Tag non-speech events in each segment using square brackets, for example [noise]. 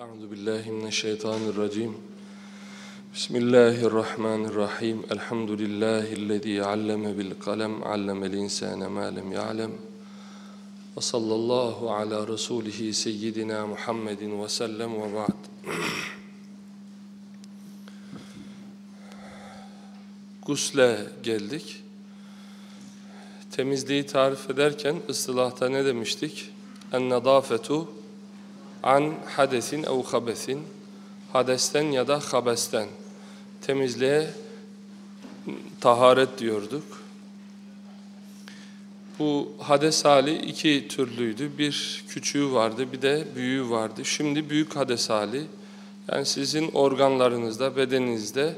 Euzu billahi mineşşeytanirracim. Bismillahirrahmanirrahim. Elhamdülillahi'llezî alleme bil kalem, allemel insane ma lem ya'lem. Ve sallallahu ala resulihi seyyidina Muhammedin ve sellem ve ba'd. Gusle geldik. Temizliği tarif ederken ıslahta ne demiştik? En-nadafetu an hadesin ev habesin hadesten ya da habesten temizliğe taharet diyorduk. Bu hades hali iki türlüydü. Bir küçüğü vardı, bir de büyüğü vardı. Şimdi büyük hades hali, yani sizin organlarınızda, bedeninizde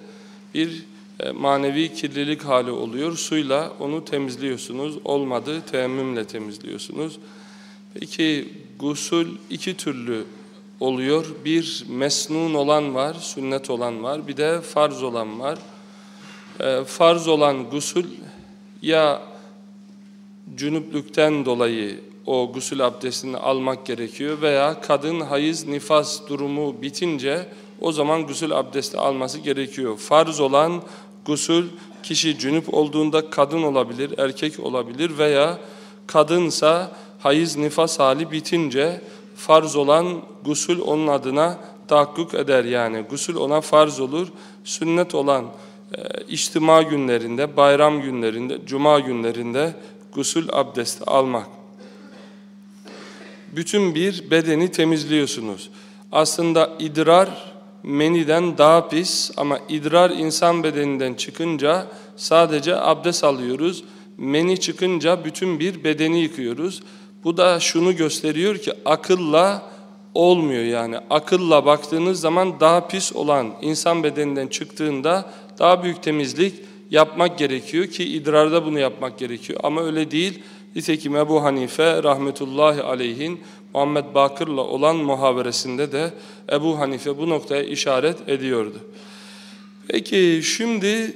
bir e, manevi kirlilik hali oluyor. Suyla onu temizliyorsunuz. Olmadı teyemmümle temizliyorsunuz. Peki gusül iki türlü oluyor. Bir mesnun olan var, sünnet olan var. Bir de farz olan var. E, farz olan gusül ya cünüplükten dolayı o gusül abdestini almak gerekiyor veya kadın hayız nifas durumu bitince o zaman gusül abdesti alması gerekiyor. Farz olan gusül kişi cünüp olduğunda kadın olabilir, erkek olabilir veya kadınsa hayız nifas hali bitince farz olan gusül onun adına tahakkuk eder yani. Gusül ona farz olur. Sünnet olan e, içtima günlerinde, bayram günlerinde, cuma günlerinde gusül abdesti almak. Bütün bir bedeni temizliyorsunuz. Aslında idrar meniden daha pis ama idrar insan bedeninden çıkınca sadece abdest alıyoruz. Meni çıkınca bütün bir bedeni yıkıyoruz. Bu da şunu gösteriyor ki akılla olmuyor yani. Akılla baktığınız zaman daha pis olan insan bedeninden çıktığında daha büyük temizlik yapmak gerekiyor ki idrarda bunu yapmak gerekiyor. Ama öyle değil. Nitekim Ebu Hanife rahmetullahi aleyhin Muhammed Bakır'la olan muhaberesinde de Ebu Hanife bu noktaya işaret ediyordu. Peki şimdi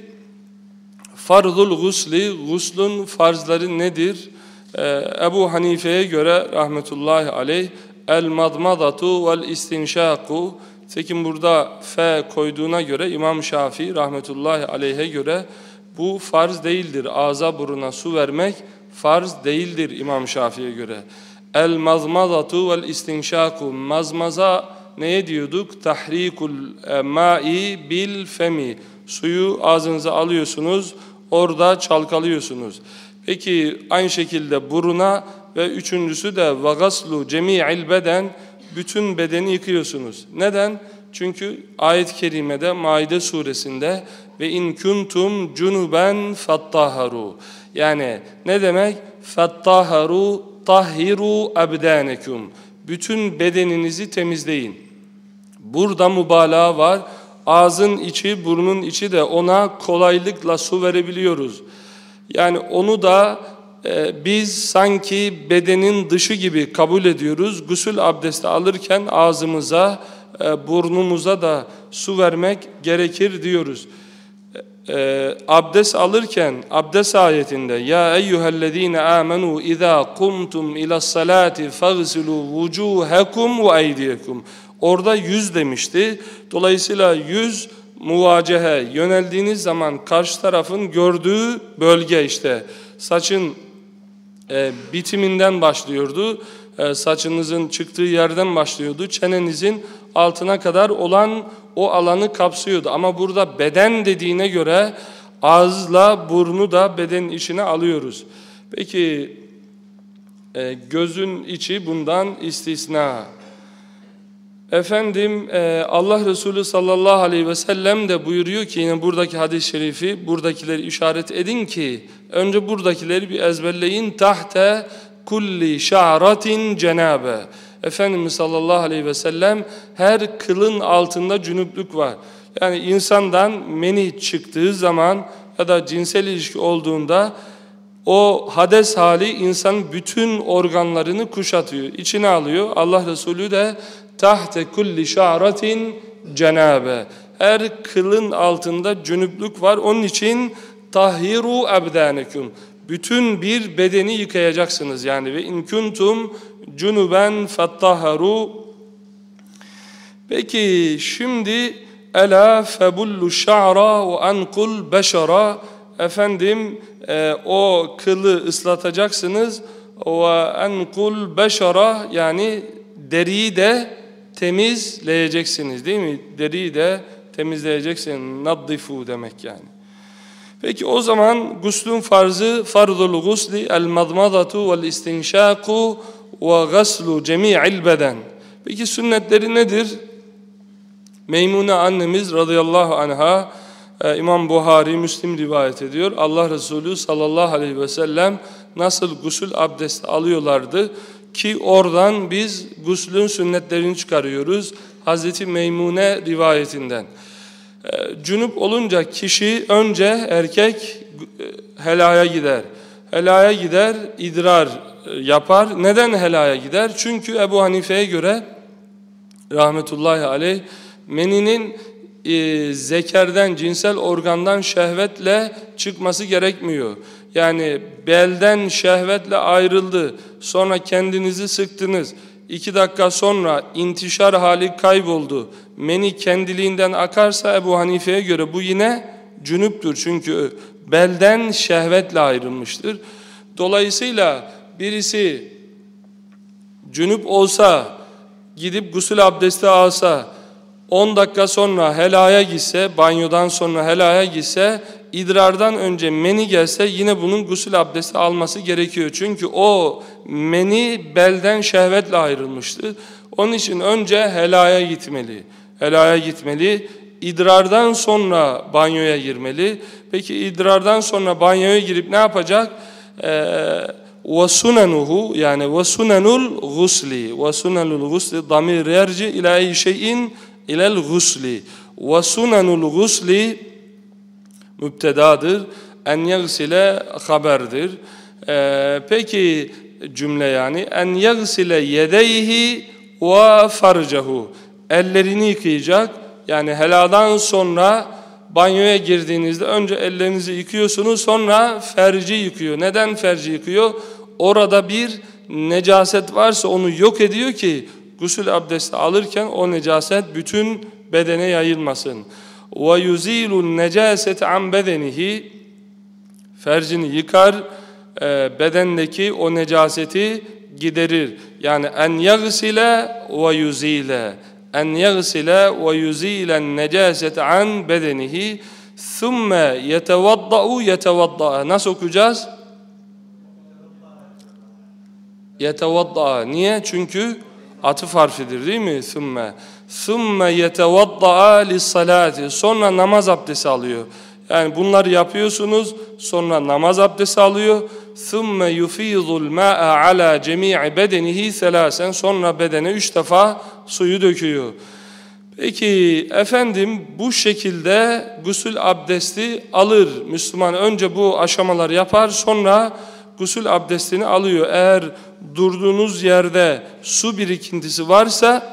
farzul gusli, guslun farzları nedir? Ee, Ebu Hanife'ye göre rahmetullahi aleyh el madmadatu vel istinşaku Tekin burada fe koyduğuna göre İmam Şafii rahmetullahi aleyhe göre bu farz değildir. Ağza buruna su vermek farz değildir İmam Şafii'ye göre. El mazmazatu vel istinşaku mazmaza neye diyorduk? Tahrikul ma'i bil femi. Suyu ağzınıza alıyorsunuz, orada çalkalıyorsunuz. Peki aynı şekilde buruna ve üçüncüsü de vagaslu cemi'il beden bütün bedeni yıkıyorsunuz. Neden? Çünkü ayet-i kerimede Maide suresinde ve in kuntum cunuben fattaharu. Yani ne demek? Fattaharu tahhiru abdanekum. Bütün bedeninizi temizleyin. Burada mübalağa var. Ağzın içi, burnun içi de ona kolaylıkla su verebiliyoruz. Yani onu da e, biz sanki bedenin dışı gibi kabul ediyoruz. Gusül abdesti alırken ağzımıza, e, burnumuza da su vermek gerekir diyoruz. E, abdest alırken abdest ayetinde ya eyyühellezine amenu iza kumtum ila salati fagsilu vucuhakum ve eydiyekum orada yüz demişti. Dolayısıyla yüz muvacehe yöneldiğiniz zaman karşı tarafın gördüğü bölge işte saçın e, bitiminden başlıyordu. E, saçınızın çıktığı yerden başlıyordu. Çenenizin altına kadar olan o alanı kapsıyordu. Ama burada beden dediğine göre ağızla burnu da bedenin içine alıyoruz. Peki e, gözün içi bundan istisna. Efendim e, Allah Resulü sallallahu aleyhi ve sellem de buyuruyor ki yine buradaki hadis-i şerifi buradakileri işaret edin ki önce buradakileri bir ezberleyin tahte kulli şa'ratin cenabe Efendimiz sallallahu aleyhi ve sellem her kılın altında cünüplük var. Yani insandan meni çıktığı zaman ya da cinsel ilişki olduğunda o hades hali insanın bütün organlarını kuşatıyor, içine alıyor. Allah Resulü de tahte kulli şa'ratin cenabe. Her kılın altında cünüplük var. Onun için tahiru abdanekum. Bütün bir bedeni yıkayacaksınız yani ve in kuntum cunuben fattaharu Peki şimdi ela febullu şa'ra ve ankul beşara efendim e, o kılı ıslatacaksınız ve enkul beşara yani deriyi de temizleyeceksiniz değil mi? Deriyi de temizleyeceksiniz. Naddifu demek yani. Peki o zaman guslun farzı farzul gusli el madmadatu vel istinşaku ve gaslu cemi'il beden. Peki sünnetleri nedir? Meymune annemiz radıyallahu anha e, İmam Buhari, Müslim rivayet ediyor. Allah Resulü sallallahu aleyhi ve sellem nasıl gusül abdesti alıyorlardı ki oradan biz guslün sünnetlerini çıkarıyoruz. Hazreti Meymune rivayetinden. E, cünüp olunca kişi önce erkek e, helaya gider. Helaya gider, idrar yapar. Neden helaya gider? Çünkü Ebu Hanife'ye göre rahmetullahi aleyh meninin e, zekerden, cinsel organdan şehvetle çıkması gerekmiyor. Yani belden şehvetle ayrıldı, sonra kendinizi sıktınız, iki dakika sonra intişar hali kayboldu, meni kendiliğinden akarsa Ebu Hanife'ye göre bu yine cünüptür. Çünkü belden şehvetle ayrılmıştır. Dolayısıyla birisi cünüp olsa, gidip gusül abdesti alsa, 10 dakika sonra helaya gitse, banyodan sonra helaya gitse, idrardan önce meni gelse yine bunun gusül abdesti alması gerekiyor. Çünkü o meni belden şehvetle ayrılmıştır. Onun için önce helaya gitmeli. Helaya gitmeli. İdrardan sonra banyoya girmeli. Peki idrardan sonra banyoya girip ne yapacak? Ve sunenuhu yani ve sunenul gusli ve sunenul gusli damir yerci ila şeyin ilel gusli ve mübtedadır. En yagsile haberdir. Ee, peki cümle yani en yagsile yedeyhi ve farcahu ellerini yıkayacak yani heladan sonra banyoya girdiğinizde önce ellerinizi yıkıyorsunuz sonra ferci yıkıyor. Neden ferci yıkıyor? Orada bir necaset varsa onu yok ediyor ki gusül abdesti alırken o necaset bütün bedene yayılmasın. Ve yuzilu necaset an bedenihi fercini yıkar e, bedendeki o necaseti giderir. Yani en yagsile ve yuzile en yagsile ve yuzilen necaset an bedenihi thumme yetevadda'u yetevadda'a nasıl okuyacağız? Yetevadda'a niye? Çünkü atıf harfidir değil mi? Sümme. Sümme yetevadda'a lissalati. Sonra namaz abdesti alıyor. Yani bunları yapıyorsunuz. Sonra namaz abdesti alıyor. Sümme yufidul ma'a ala cemi'i bedenihi selasen. Sonra bedene üç defa suyu döküyor. Peki efendim bu şekilde gusül abdesti alır. Müslüman önce bu aşamalar yapar sonra gusül abdestini alıyor. Eğer durduğunuz yerde su birikintisi varsa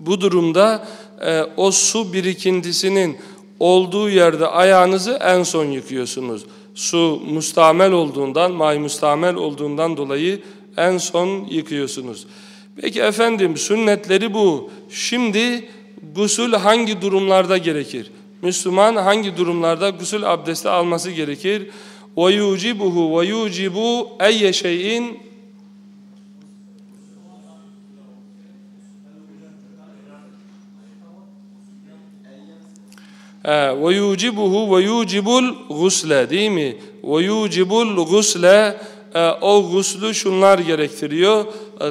bu durumda e, o su birikintisinin olduğu yerde ayağınızı en son yıkıyorsunuz. Su mustamel olduğundan, may mustamel olduğundan dolayı en son yıkıyorsunuz. Peki efendim sünnetleri bu. Şimdi gusül hangi durumlarda gerekir? Müslüman hangi durumlarda gusül abdesti alması gerekir? وَيُوجِبُهُ وَيُوجِبُ اَيَّ شَيْءٍ ve yucibuhu ve yucibul gusle değil mi? Ve yucibul gusle o guslü şunlar gerektiriyor.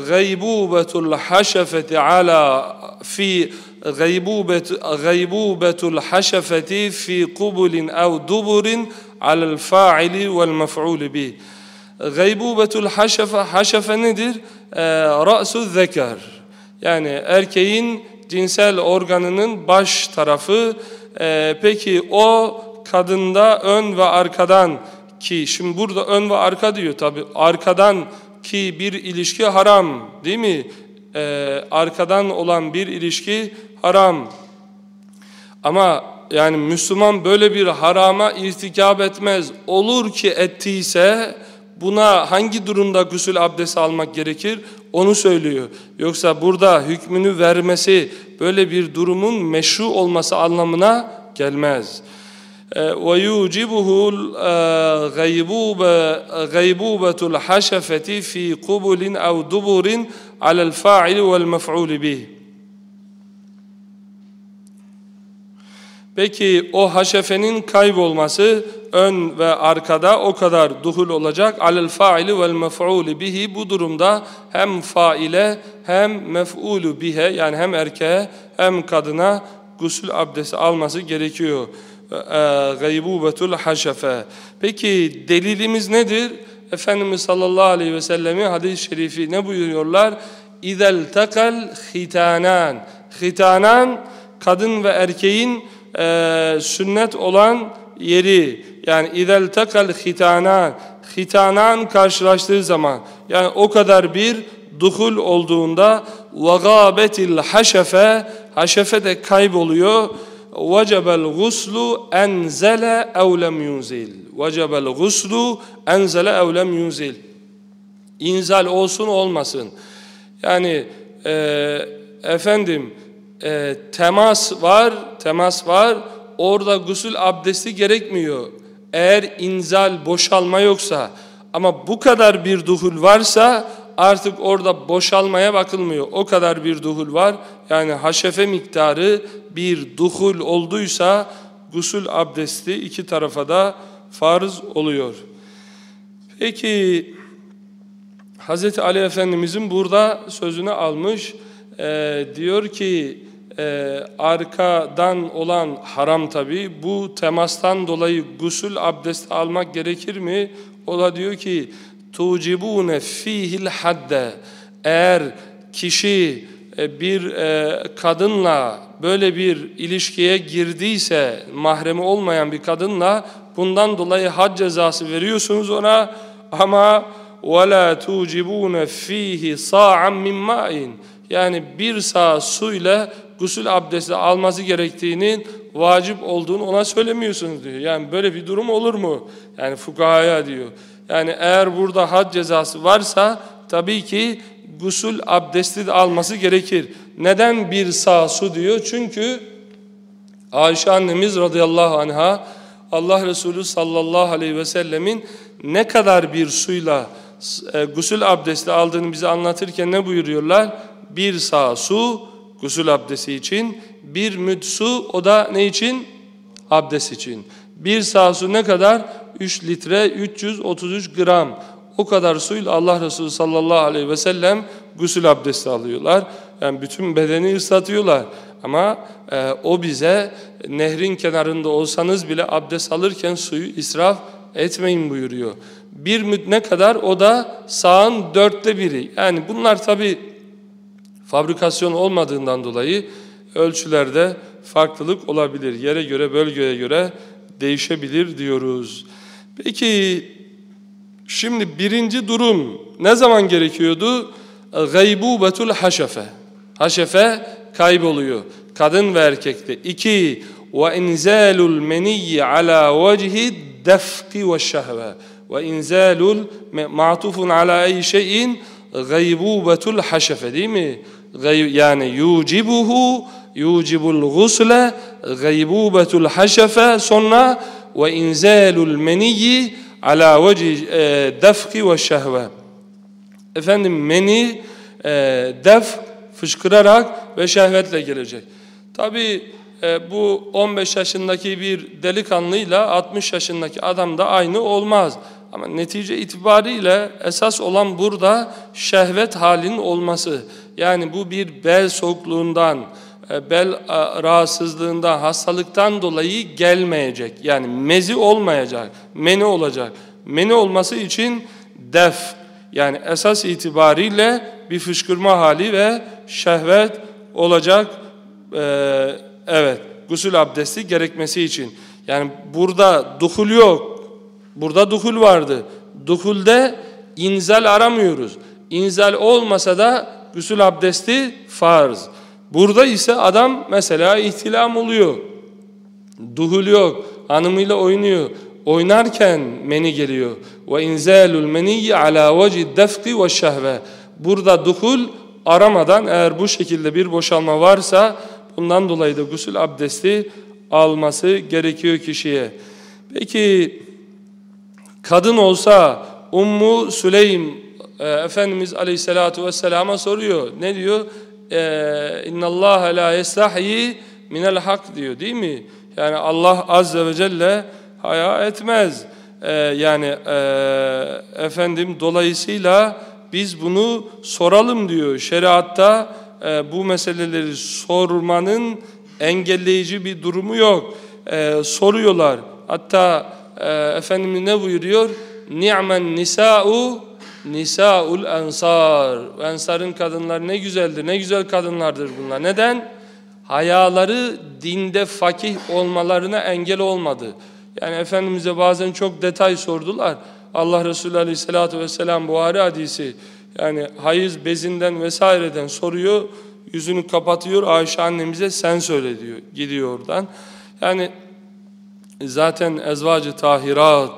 Gaybubetul haşefeti ala fi gaybubet gaybubetul haşefeti fi kubulin ev duburin alel fa'ili vel mef'ul bi. Gaybubetul haşefe haşefe nedir? Ra'su zeker. Yani erkeğin cinsel organının baş tarafı ee, peki o kadında ön ve arkadan ki şimdi burada ön ve arka diyor tabi arkadan ki bir ilişki haram değil mi? Ee, arkadan olan bir ilişki haram. Ama yani Müslüman böyle bir harama irtikab etmez. Olur ki ettiyse buna hangi durumda gusül abdesti almak gerekir? onu söylüyor. Yoksa burada hükmünü vermesi böyle bir durumun meşru olması anlamına gelmez. ويوجبه غيبوبة غيبوبة الحشفة في قبل أو دبر على الفاعل والمفعول به Peki o haşefenin kaybolması ön ve arkada o kadar duhul olacak. Alel faili vel mef'uli bihi bu durumda hem faile hem mef'ulu bihe yani hem erkeğe hem kadına gusül abdesti alması gerekiyor. Gaybubetul haşefe. Peki delilimiz nedir? Efendimiz sallallahu aleyhi ve sellem'i hadis-i şerifi ne buyuruyorlar? İzel tekal hitanan. Hitanan kadın ve erkeğin e, sünnet olan yeri yani izel takal hitanan hitanan karşılaştığı zaman yani o kadar bir duhul olduğunda vagabetil haşefe haşefe de kayboluyor. vecebel guslu enzele ev lem yunzil vecebel guslu enzele ev lem yunzil inzal olsun olmasın. Yani e, efendim e, temas var, temas var. Orada gusül abdesti gerekmiyor. Eğer inzal, boşalma yoksa ama bu kadar bir duhul varsa artık orada boşalmaya bakılmıyor. O kadar bir duhul var. Yani haşefe miktarı bir duhul olduysa gusül abdesti iki tarafa da farz oluyor. Peki Hz. Ali Efendimizin burada sözünü almış. Ee, diyor ki e, arkadan olan haram tabi bu temastan dolayı gusül abdesti almak gerekir mi? O da diyor ki tucibune fihil hadde eğer kişi e, bir e, kadınla böyle bir ilişkiye girdiyse mahremi olmayan bir kadınla bundan dolayı had cezası veriyorsunuz ona ama وَلَا تُوجِبُونَ ف۪يهِ صَاعًا مِنْ مَاءٍ Yani bir sağ suyla gusül abdesti alması gerektiğinin vacip olduğunu ona söylemiyorsunuz diyor. Yani böyle bir durum olur mu? Yani fukahaya diyor. Yani eğer burada had cezası varsa tabii ki gusül abdesti de alması gerekir. Neden bir sağ su diyor? Çünkü Ayşe annemiz radıyallahu anha Allah Resulü sallallahu aleyhi ve sellemin ne kadar bir suyla e, gusül abdesti aldığını bize anlatırken ne buyuruyorlar? Bir sağ su gusül abdesti için. Bir müd su o da ne için? Abdest için. Bir sağ su ne kadar? 3 litre 333 gram. O kadar suyla Allah Resulü sallallahu aleyhi ve sellem gusül abdesti alıyorlar. Yani bütün bedeni ıslatıyorlar. Ama e, o bize nehrin kenarında olsanız bile abdest alırken suyu israf etmeyin buyuruyor. Bir müd ne kadar? O da sağın dörtte biri. Yani bunlar tabi fabrikasyon olmadığından dolayı ölçülerde farklılık olabilir. Yere göre, bölgeye göre değişebilir diyoruz. Peki şimdi birinci durum ne zaman gerekiyordu? Gaybubetul haşefe. Haşefe kayboluyor. Kadın ve erkekte. İki, ve inzalul meniyyi ala vecihi defki ve şehve. Ve inzalul ma'tufun ala ey şeyin gaybubetul haşefe değil mi? Yani yucibuhu yucibul gusle gaybubetul haşefe sonra ve inzalul meniyyi ala veci e, defki ve şehve. Efendim meni e, def fışkırarak ve şehvetle gelecek. Tabi e, bu 15 yaşındaki bir delikanlıyla 60 yaşındaki adam da aynı olmaz ama netice itibariyle esas olan burada şehvet halinin olması. Yani bu bir bel soğukluğundan, e, bel e, rahatsızlığından, hastalıktan dolayı gelmeyecek. Yani mezi olmayacak, meni olacak. Meni olması için def, yani esas itibariyle bir fışkırma hali ve şehvet olacak. Ee, evet, gusül abdesti gerekmesi için. Yani burada duhul yok, Burada duhul vardı. Duhulde inzal aramıyoruz. İnzal olmasa da gusül abdesti farz. Burada ise adam mesela ihtilam oluyor. Duhul yok. Hanımıyla oynuyor. Oynarken meni geliyor. Ve inzalul meniyyi ala veci defki ve şehve. burada duhul aramadan eğer bu şekilde bir boşalma varsa bundan dolayı da gusül abdesti alması gerekiyor kişiye. Peki kadın olsa Ummu Süleym e, Efendimiz Aleyhisselatü Vesselam'a soruyor. Ne diyor? E, İnna Allah la yestahyi minel hak diyor değil mi? Yani Allah Azze ve Celle haya etmez. Ee, yani e, efendim dolayısıyla biz bunu soralım diyor. Şeriatta e, bu meseleleri sormanın engelleyici bir durumu yok. E, soruyorlar. Hatta e, Efendimiz ne buyuruyor? Ni'men nisa'u nisa'ul ensar. Ensarın kadınları ne güzeldir, ne güzel kadınlardır bunlar. Neden? Hayaları dinde fakih olmalarına engel olmadı. Yani Efendimiz'e bazen çok detay sordular. Allah Resulü Aleyhisselatü Vesselam Buhari hadisi yani hayız bezinden vesaireden soruyor. Yüzünü kapatıyor Ayşe annemize sen söyle diyor. Gidiyor oradan. Yani zaten ezvacı tahirat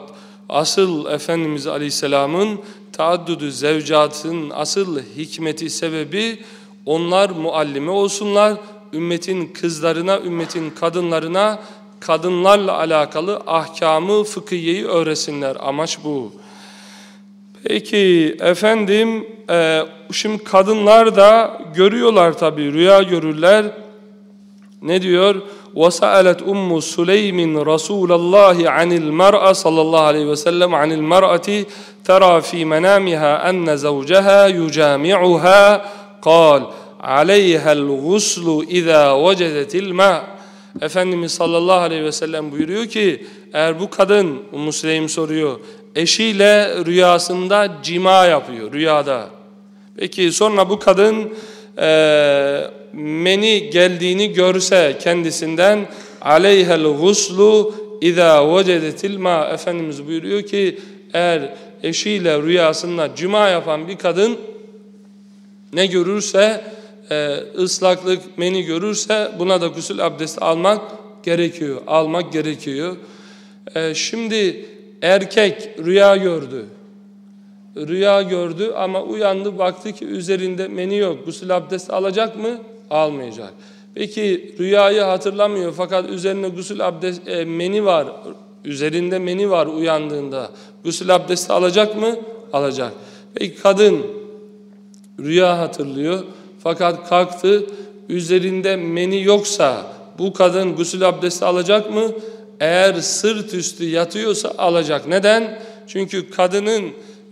asıl Efendimiz Aleyhisselam'ın taaddüdü zevcatın asıl hikmeti sebebi onlar muallime olsunlar. Ümmetin kızlarına, ümmetin kadınlarına kadınlarla alakalı ahkamı, fıkhiyeyi öğresinler. Amaç bu. Peki efendim e, şimdi kadınlar da görüyorlar tabi rüya görürler. Ne diyor? وَسَأَلَتْ اُمُّ سُلَيْمٍ رَسُولَ اللّٰهِ عَنِ الْمَرْأَ sallallahu aleyhi ve sellem عَنِ الْمَرْأَةِ تَرَى فِي مَنَامِهَا أَنَّ زَوْجَهَا يُجَامِعُهَا قَالْ عَلَيْهَا الْغُسْلُ اِذَا وَجَدَتِ الْمَاءِ Efendimiz sallallahu aleyhi ve sellem buyuruyor ki eğer bu kadın Müsleym soruyor eşiyle rüyasında cima yapıyor rüyada. Peki sonra bu kadın e, meni geldiğini görse kendisinden aleyhel guslu iza vecedetil ma Efendimiz buyuruyor ki eğer eşiyle rüyasında cuma yapan bir kadın ne görürse e, ıslaklık meni görürse buna da gusül abdesti almak gerekiyor. Almak gerekiyor. E, şimdi erkek rüya gördü. Rüya gördü ama uyandı baktı ki üzerinde meni yok. Gusül abdesti alacak mı? Almayacak. Peki rüyayı hatırlamıyor fakat üzerine gusül abdest e, meni var. Üzerinde meni var uyandığında. Gusül abdesti alacak mı? Alacak. Peki kadın rüya hatırlıyor. Fakat kalktı üzerinde meni yoksa bu kadın gusül abdesti alacak mı? Eğer sırt üstü yatıyorsa alacak. Neden? Çünkü kadının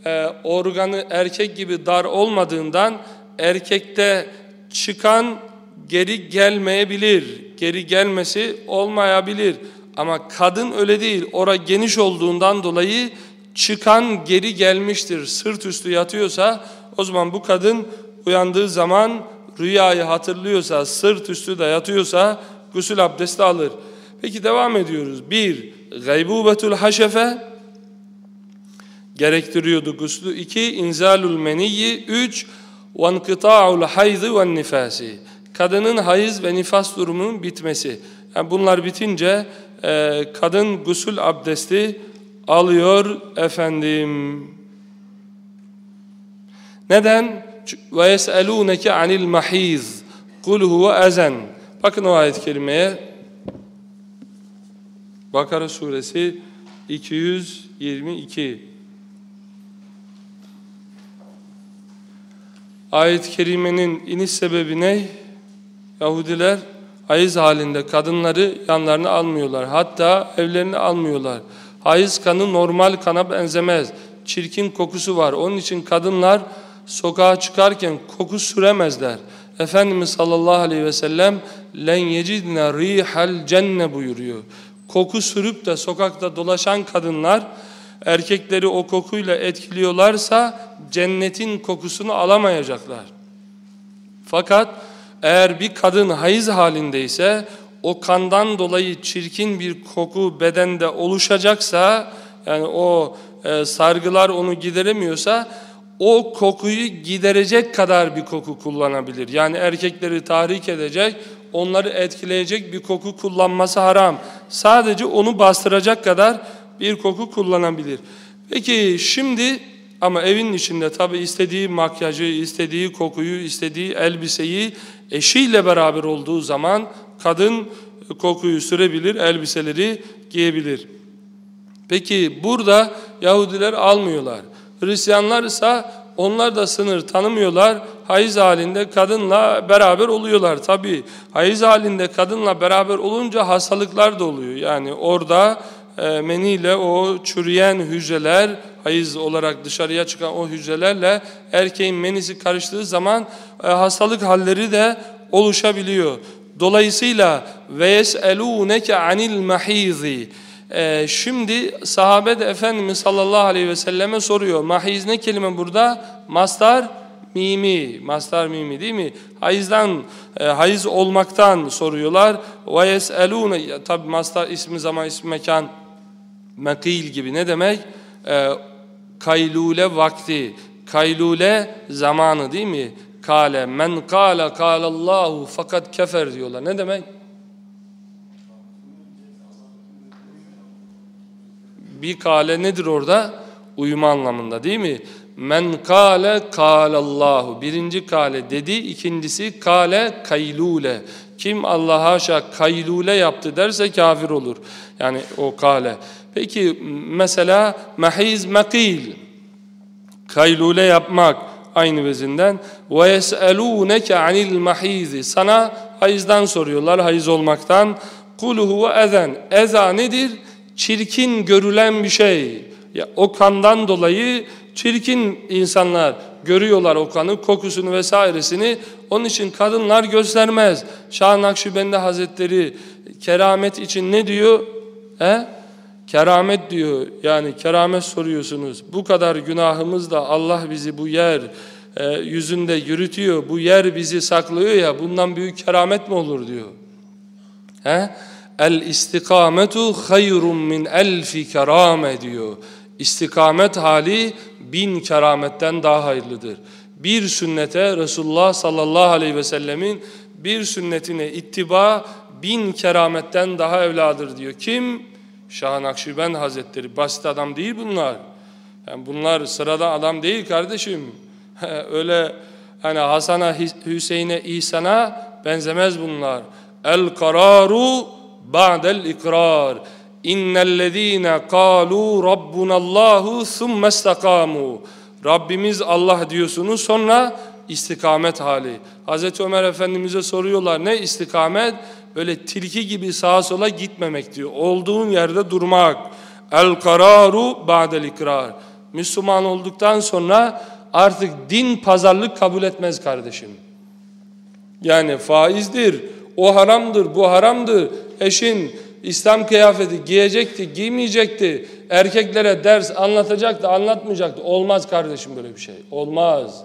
e, organı erkek gibi dar olmadığından erkekte çıkan geri gelmeyebilir. Geri gelmesi olmayabilir. Ama kadın öyle değil. Ora geniş olduğundan dolayı çıkan geri gelmiştir. Sırt üstü yatıyorsa o zaman bu kadın uyandığı zaman rüyayı hatırlıyorsa, sırt üstü de yatıyorsa gusül abdesti alır. Peki devam ediyoruz. Bir, gaybubetul haşefe gerektiriyordu guslü. İki, inzalul meniyyi. Üç, venkıta'ul hayzı ve nifasi. Kadının hayız ve nifas durumunun bitmesi. Yani bunlar bitince e, kadın gusül abdesti alıyor efendim. Neden? ve yeselûneke anil mahiz kul huve ezen bakın o ayet kerimeye Bakara suresi 222 ayet-i kerimenin iniş sebebi ne? Yahudiler hayız halinde kadınları yanlarına almıyorlar. Hatta evlerini almıyorlar. Hayız kanı normal kana benzemez. Çirkin kokusu var. Onun için kadınlar sokağa çıkarken koku süremezler. Efendimiz sallallahu aleyhi ve sellem len yecidne rihal cenne buyuruyor. Koku sürüp de sokakta dolaşan kadınlar erkekleri o kokuyla etkiliyorlarsa cennetin kokusunu alamayacaklar. Fakat eğer bir kadın hayız halindeyse o kandan dolayı çirkin bir koku bedende oluşacaksa yani o e, sargılar onu gideremiyorsa o kokuyu giderecek kadar bir koku kullanabilir. Yani erkekleri tahrik edecek, onları etkileyecek bir koku kullanması haram. Sadece onu bastıracak kadar bir koku kullanabilir. Peki şimdi Ama evin içinde tabi istediği makyajı, istediği kokuyu, istediği elbiseyi eşiyle beraber olduğu zaman kadın kokuyu sürebilir, elbiseleri giyebilir. Peki burada Yahudiler almıyorlar. Hristiyanlar ise onlar da sınır tanımıyorlar. Hayız halinde kadınla beraber oluyorlar. Tabi hayız halinde kadınla beraber olunca hastalıklar da oluyor. Yani orada e, meniyle o çürüyen hücreler hayız olarak dışarıya çıkan o hücrelerle erkeğin menisi karıştığı zaman e, hastalık halleri de oluşabiliyor. Dolayısıyla ve yeselûneke anil mahizi ee, şimdi sahabe de Efendimiz sallallahu aleyhi ve selleme soruyor. Mahiz ne kelime burada? Mastar mimi. Mastar mimi değil mi? Hayızdan, e, hayız olmaktan soruyorlar. Ve yeselûne. Tabi mastar ismi zaman ismi mekan mekil gibi ne demek? E, kaylule vakti. Kaylule zamanı değil mi? Kale men kâle kâlallahu fakat kefer diyorlar. Ne demek? Bir kale nedir orada? Uyuma anlamında değil mi? Men kale kâlallahu. Birinci kale dedi. ikincisi kale kaylule. Kim Allah'a haşa kaylule yaptı derse kafir olur. Yani o kale. Peki mesela mehiz mekil. Kaylule yapmak aynı vezinden. Ve yes'elûneke anil mahizi. Sana hayızdan soruyorlar, hayız olmaktan. Kuluhu ve ezen. Eza nedir? çirkin görülen bir şey. Ya, o kandan dolayı çirkin insanlar görüyorlar o kanı, kokusunu vesairesini. Onun için kadınlar göstermez. Şah Nakşibendi Hazretleri keramet için ne diyor? He? Keramet diyor. Yani keramet soruyorsunuz. Bu kadar günahımız da Allah bizi bu yer e, yüzünde yürütüyor. Bu yer bizi saklıyor ya bundan büyük keramet mi olur diyor. He? El istikametu hayrun min elfi kerame diyor. İstikamet hali bin kerametten daha hayırlıdır. Bir sünnete Resulullah sallallahu aleyhi ve sellemin bir sünnetine ittiba bin kerametten daha evladır diyor. Kim? Şah Nakşibend Hazretleri. Basit adam değil bunlar. Yani bunlar sırada adam değil kardeşim. [laughs] Öyle hani Hasan'a, Hüseyin'e, İhsan'a benzemez bunlar. El kararu ba'del ikrar. İnnellezîne kâlû rabbunallâhu thumme istakâmû. Rabbimiz Allah diyorsunuz sonra istikamet hali. Hazreti Ömer Efendimiz'e soruyorlar ne istikamet? Böyle tilki gibi sağa sola gitmemek diyor. Olduğun yerde durmak. El kararu ba'del ikrar. Müslüman olduktan sonra artık din pazarlık kabul etmez kardeşim. Yani faizdir, o haramdır, bu haramdır eşin İslam kıyafeti giyecekti, giymeyecekti. Erkeklere ders anlatacaktı, anlatmayacaktı. Olmaz kardeşim böyle bir şey. Olmaz.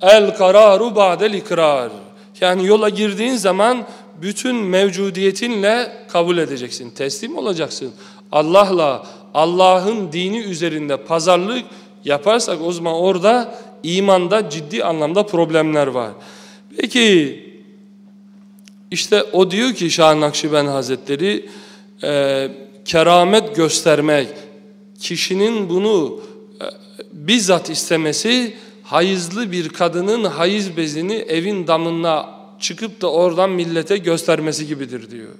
El kararu ba'del ikrar. Yani yola girdiğin zaman bütün mevcudiyetinle kabul edeceksin. Teslim olacaksın. Allah'la, Allah'ın dini üzerinde pazarlık yaparsak o zaman orada imanda ciddi anlamda problemler var. Peki işte o diyor ki Şah Nakşibend Hazretleri e, keramet göstermek, kişinin bunu e, bizzat istemesi hayızlı bir kadının hayız bezini evin damına çıkıp da oradan millete göstermesi gibidir diyor.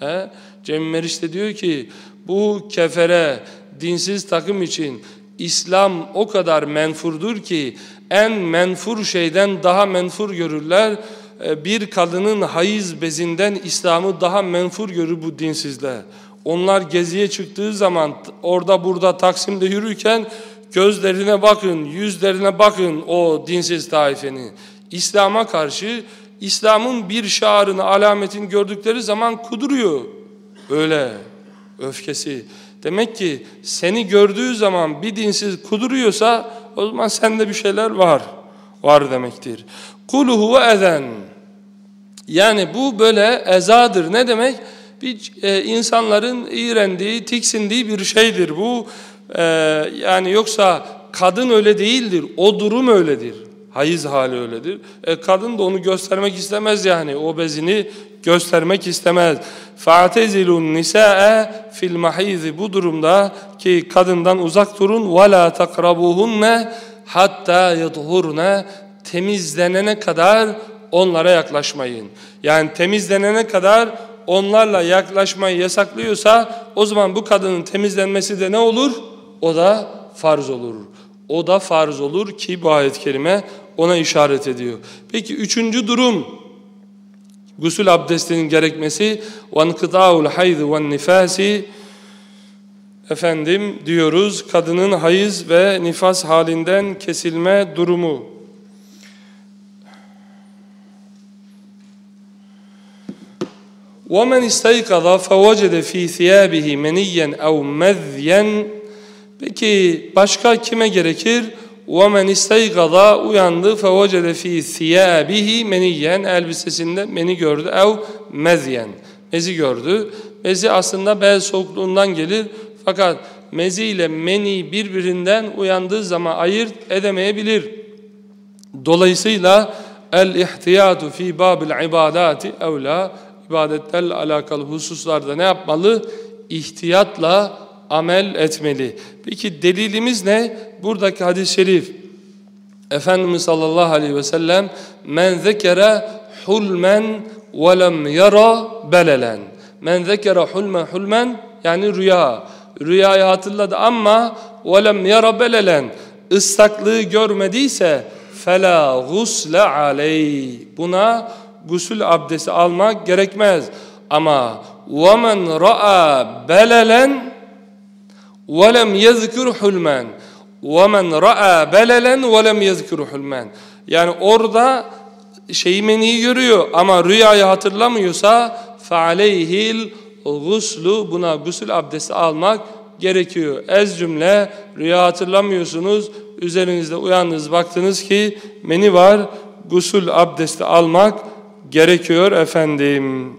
He? Cem Meriç de diyor ki bu kefere, dinsiz takım için İslam o kadar menfurdur ki en menfur şeyden daha menfur görürler e, bir kadının hayız bezinden İslam'ı daha menfur görür bu dinsizler. Onlar geziye çıktığı zaman orada burada Taksim'de yürürken gözlerine bakın, yüzlerine bakın o dinsiz taifenin. İslam'a karşı İslam'ın bir şarını, alametini gördükleri zaman kuduruyor. Öyle öfkesi. Demek ki seni gördüğü zaman bir dinsiz kuduruyorsa o zaman sende bir şeyler var. Var demektir. Kuluhu ve ezen. Yani bu böyle ezadır. Ne demek? Bir e, insanların iğrendiği, tiksindiği bir şeydir bu. E, yani yoksa kadın öyle değildir. O durum öyledir. Hayız hali öyledir. E, kadın da onu göstermek istemez yani. O bezini göstermek istemez. فَاَعْتَزِلُوا النِّسَاءَ fil mahizi Bu durumda ki kadından uzak durun. وَلَا تَقْرَبُوهُنَّ hatta yadhurne temizlenene kadar onlara yaklaşmayın. Yani temizlenene kadar onlarla yaklaşmayı yasaklıyorsa o zaman bu kadının temizlenmesi de ne olur? O da farz olur. O da farz olur ki bu ayet-i kerime ona işaret ediyor. Peki üçüncü durum gusül abdestinin gerekmesi وَانْقِطَاءُ الْحَيْذِ وَالنِّفَاسِ Efendim diyoruz kadının hayız ve nifas halinden kesilme durumu. وَمَنْ اِسْتَيْقَظَ فَوَجَدَ ف۪ي ثِيَابِهِ مَنِيًّا اَوْ مَذْيًا Peki başka kime gerekir? وَمَنْ اِسْتَيْقَظَ uyandı فَوَجَدَ ف۪ي ثِيَابِهِ مَنِيًّا elbisesinde meni gördü ev mezyen mezi gördü. Mezi aslında bel soğukluğundan gelir fakat mezi ile meni birbirinden uyandığı zaman ayırt edemeyebilir. Dolayısıyla el ihtiyatu fi babil ibadati evla ibadetlerle alakalı hususlarda ne yapmalı? İhtiyatla amel etmeli. Peki delilimiz ne? Buradaki hadis-i şerif. Efendimiz sallallahu aleyhi ve sellem men zekere hulmen ve lem yara belelen. Men zekere hulmen hulmen yani rüya. Rüyayı hatırladı ama ve lem yara belelen. Islaklığı görmediyse fela gusle aleyh. Buna gusül abdesti almak gerekmez. Ama وَمَنْ رَأَى بَلَلًا وَلَمْ يَذْكُرْ حُلْمًا وَمَنْ رَأَى بَلَلًا وَلَمْ يَذْكُرْ حُلْمًا Yani orada şeyi meniyi görüyor ama rüyayı hatırlamıyorsa فَعَلَيْهِ الْغُسْلُ Buna gusül abdesti almak gerekiyor. Ez cümle rüya hatırlamıyorsunuz. Üzerinizde uyandınız baktınız ki meni var. Gusül abdesti almak gerekiyor efendim.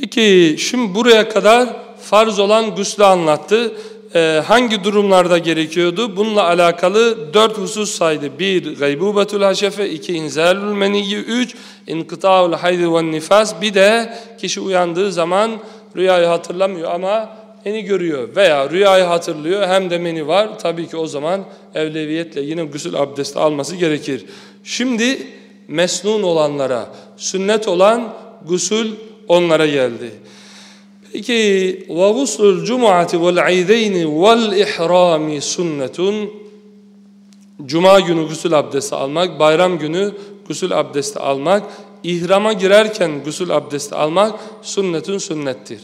Peki şimdi buraya kadar farz olan guslü anlattı. Ee, hangi durumlarda gerekiyordu? Bununla alakalı dört husus saydı. Bir, gaybubetul haşefe, iki, inzalul meniyyi, üç, inkıta'ul haydi ve nifas. Bir de kişi uyandığı zaman rüyayı hatırlamıyor ama meni görüyor veya rüyayı hatırlıyor hem de meni var. Tabii ki o zaman evleviyetle yine gusül abdesti alması gerekir. Şimdi mesnun olanlara, sünnet olan gusül onlara geldi. Cum'ati vel ideyni vel ihrami sünnetun Cuma günü gusül abdesti almak, bayram günü gusül abdesti almak, ihrama girerken gusül abdesti almak sünnetün sünnettir.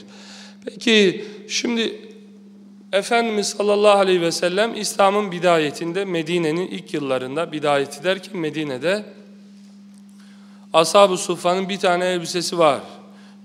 Peki şimdi Efendimiz sallallahu aleyhi ve sellem İslam'ın bidayetinde Medine'nin ilk yıllarında bidayeti derken Medine'de Ashab-ı Suffa'nın bir tane elbisesi var.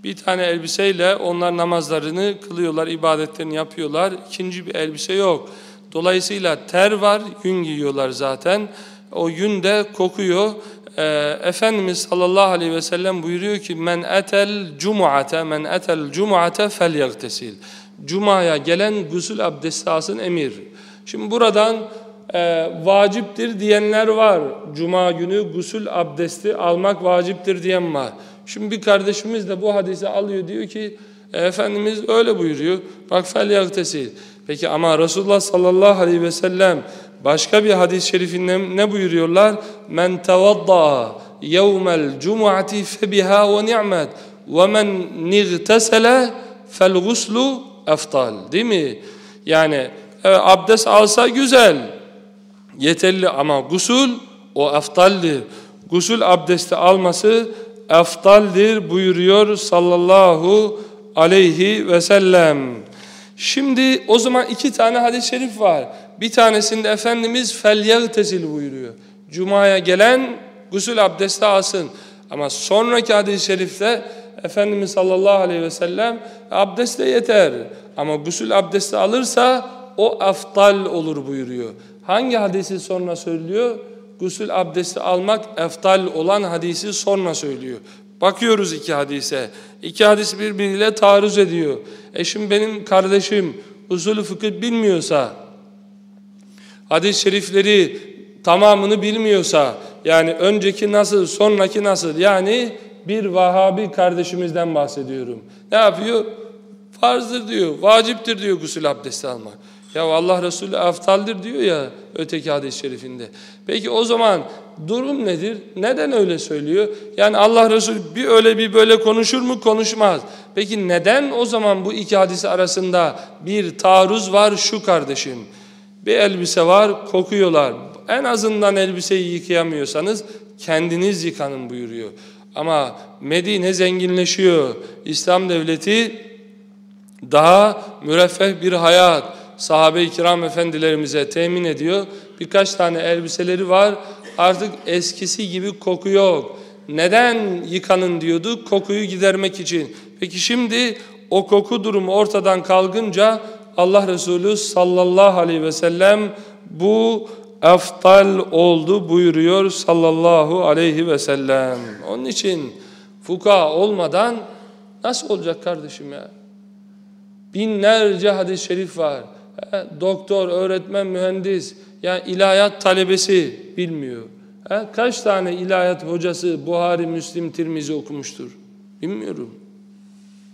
Bir tane elbiseyle onlar namazlarını kılıyorlar, ibadetlerini yapıyorlar. İkinci bir elbise yok. Dolayısıyla ter var, yün giyiyorlar zaten. O yün de kokuyor. Ee, Efendimiz sallallahu aleyhi ve sellem buyuruyor ki men etel cumuate men etel cumuate fel yagtesil. Cuma'ya gelen gusül abdesti alsın emir. Şimdi buradan e, vaciptir diyenler var. Cuma günü gusül abdesti almak vaciptir diyen var. Şimdi bir kardeşimiz de bu hadisi alıyor diyor ki e, Efendimiz öyle buyuruyor. Bak fel yagtesil. Peki ama Resulullah sallallahu aleyhi ve sellem başka bir hadis-i şerifinde ne buyuruyorlar? Men tevadda yevmel cum'ati febiha ve ni'met ve men nigtesele fel guslu eftal. Değil mi? Yani evet, abdest alsa güzel yeterli ama gusül o eftaldir. Gusül abdesti alması eftaldir buyuruyor sallallahu aleyhi ve sellem. Şimdi o zaman iki tane hadis-i şerif var. Bir tanesinde Efendimiz fel yagtesil buyuruyor. Cuma'ya gelen gusül abdesti alsın. Ama sonraki hadis-i şerifte Efendimiz sallallahu aleyhi ve sellem abdest de yeter. Ama gusül abdesti alırsa o eftal olur buyuruyor. Hangi hadisi sonra söylüyor? Gusül abdesti almak eftal olan hadisi sonra söylüyor. Bakıyoruz iki hadise. İki hadis birbiriyle taarruz ediyor. E şimdi benim kardeşim usulü fıkıh bilmiyorsa, hadis-i şerifleri tamamını bilmiyorsa Yani önceki nasıl, sonraki nasıl? Yani bir Vahabi kardeşimizden bahsediyorum. Ne yapıyor? Farzdır diyor, vaciptir diyor gusül abdesti almak. Ya Allah Resulü aftaldir diyor ya öteki hadis-i şerifinde. Peki o zaman durum nedir? Neden öyle söylüyor? Yani Allah Resulü bir öyle bir böyle konuşur mu? Konuşmaz. Peki neden o zaman bu iki hadis arasında bir taarruz var şu kardeşim? Bir elbise var, kokuyorlar. En azından elbiseyi yıkayamıyorsanız kendiniz yıkanın buyuruyor. Ama Medine zenginleşiyor. İslam devleti daha müreffeh bir hayat sahabe-i kiram efendilerimize temin ediyor. Birkaç tane elbiseleri var. Artık eskisi gibi koku yok. Neden yıkanın diyordu? Kokuyu gidermek için. Peki şimdi o koku durumu ortadan kalkınca Allah Resulü sallallahu aleyhi ve sellem bu eftal oldu buyuruyor sallallahu aleyhi ve sellem. Onun için fuka olmadan nasıl olacak kardeşim ya? Binlerce hadis-i şerif var. He, doktor, öğretmen, mühendis, yani ilahiyat talebesi bilmiyor. He, kaç tane ilahiyat hocası Buhari, Müslim, Tirmizi okumuştur? Bilmiyorum.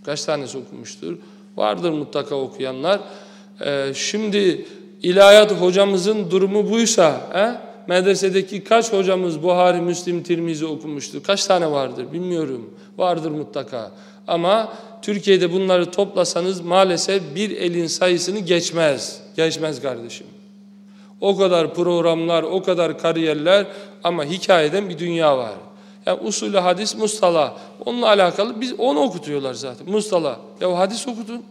Kaç tanesi okumuştur? Vardır mutlaka okuyanlar. Ee, şimdi ilahiyat hocamızın durumu buysa, he, medresedeki kaç hocamız Buhari, Müslim, Tirmizi okumuştur? Kaç tane vardır? Bilmiyorum. Vardır mutlaka. Ama Türkiye'de bunları toplasanız maalesef bir elin sayısını geçmez. Geçmez kardeşim. O kadar programlar, o kadar kariyerler ama hikayeden bir dünya var. Yani usulü hadis, mustala. Onunla alakalı biz onu okutuyorlar zaten. Mustala. Ya hadis okudun.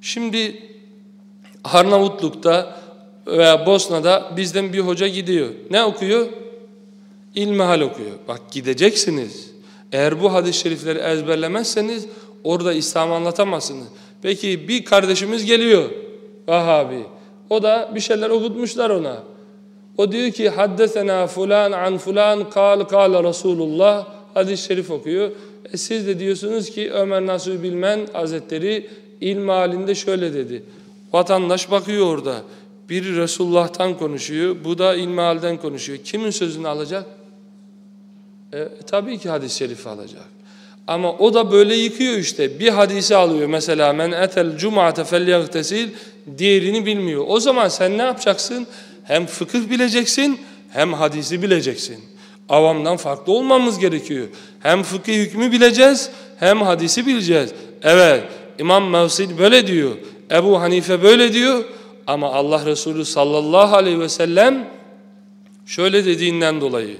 Şimdi Arnavutluk'ta veya Bosna'da bizden bir hoca gidiyor. Ne okuyor? İlmihal okuyor. Bak gideceksiniz. Eğer bu hadis-i şerifleri ezberlemezseniz orada İslam'ı anlatamazsınız. Peki bir kardeşimiz geliyor Vahabi. O da bir şeyler okutmuşlar ona. O diyor ki haddesena fulan an fulan kal kal Resulullah hadis-i şerif okuyor. E siz de diyorsunuz ki Ömer Nasuh Bilmen Hazretleri ilm halinde şöyle dedi. Vatandaş bakıyor orada. Biri Resulullah'tan konuşuyor, bu da ilmi halden konuşuyor. Kimin sözünü alacak? E, tabii ki hadis-i şerifi alacak. Ama o da böyle yıkıyor işte. Bir hadisi alıyor mesela men etel cum'ate felyagtesil diğerini bilmiyor. O zaman sen ne yapacaksın? Hem fıkıh bileceksin hem hadisi bileceksin. Avamdan farklı olmamız gerekiyor. Hem fıkıh hükmü bileceğiz hem hadisi bileceğiz. Evet İmam Mevsid böyle diyor. Ebu Hanife böyle diyor. Ama Allah Resulü sallallahu aleyhi ve sellem şöyle dediğinden dolayı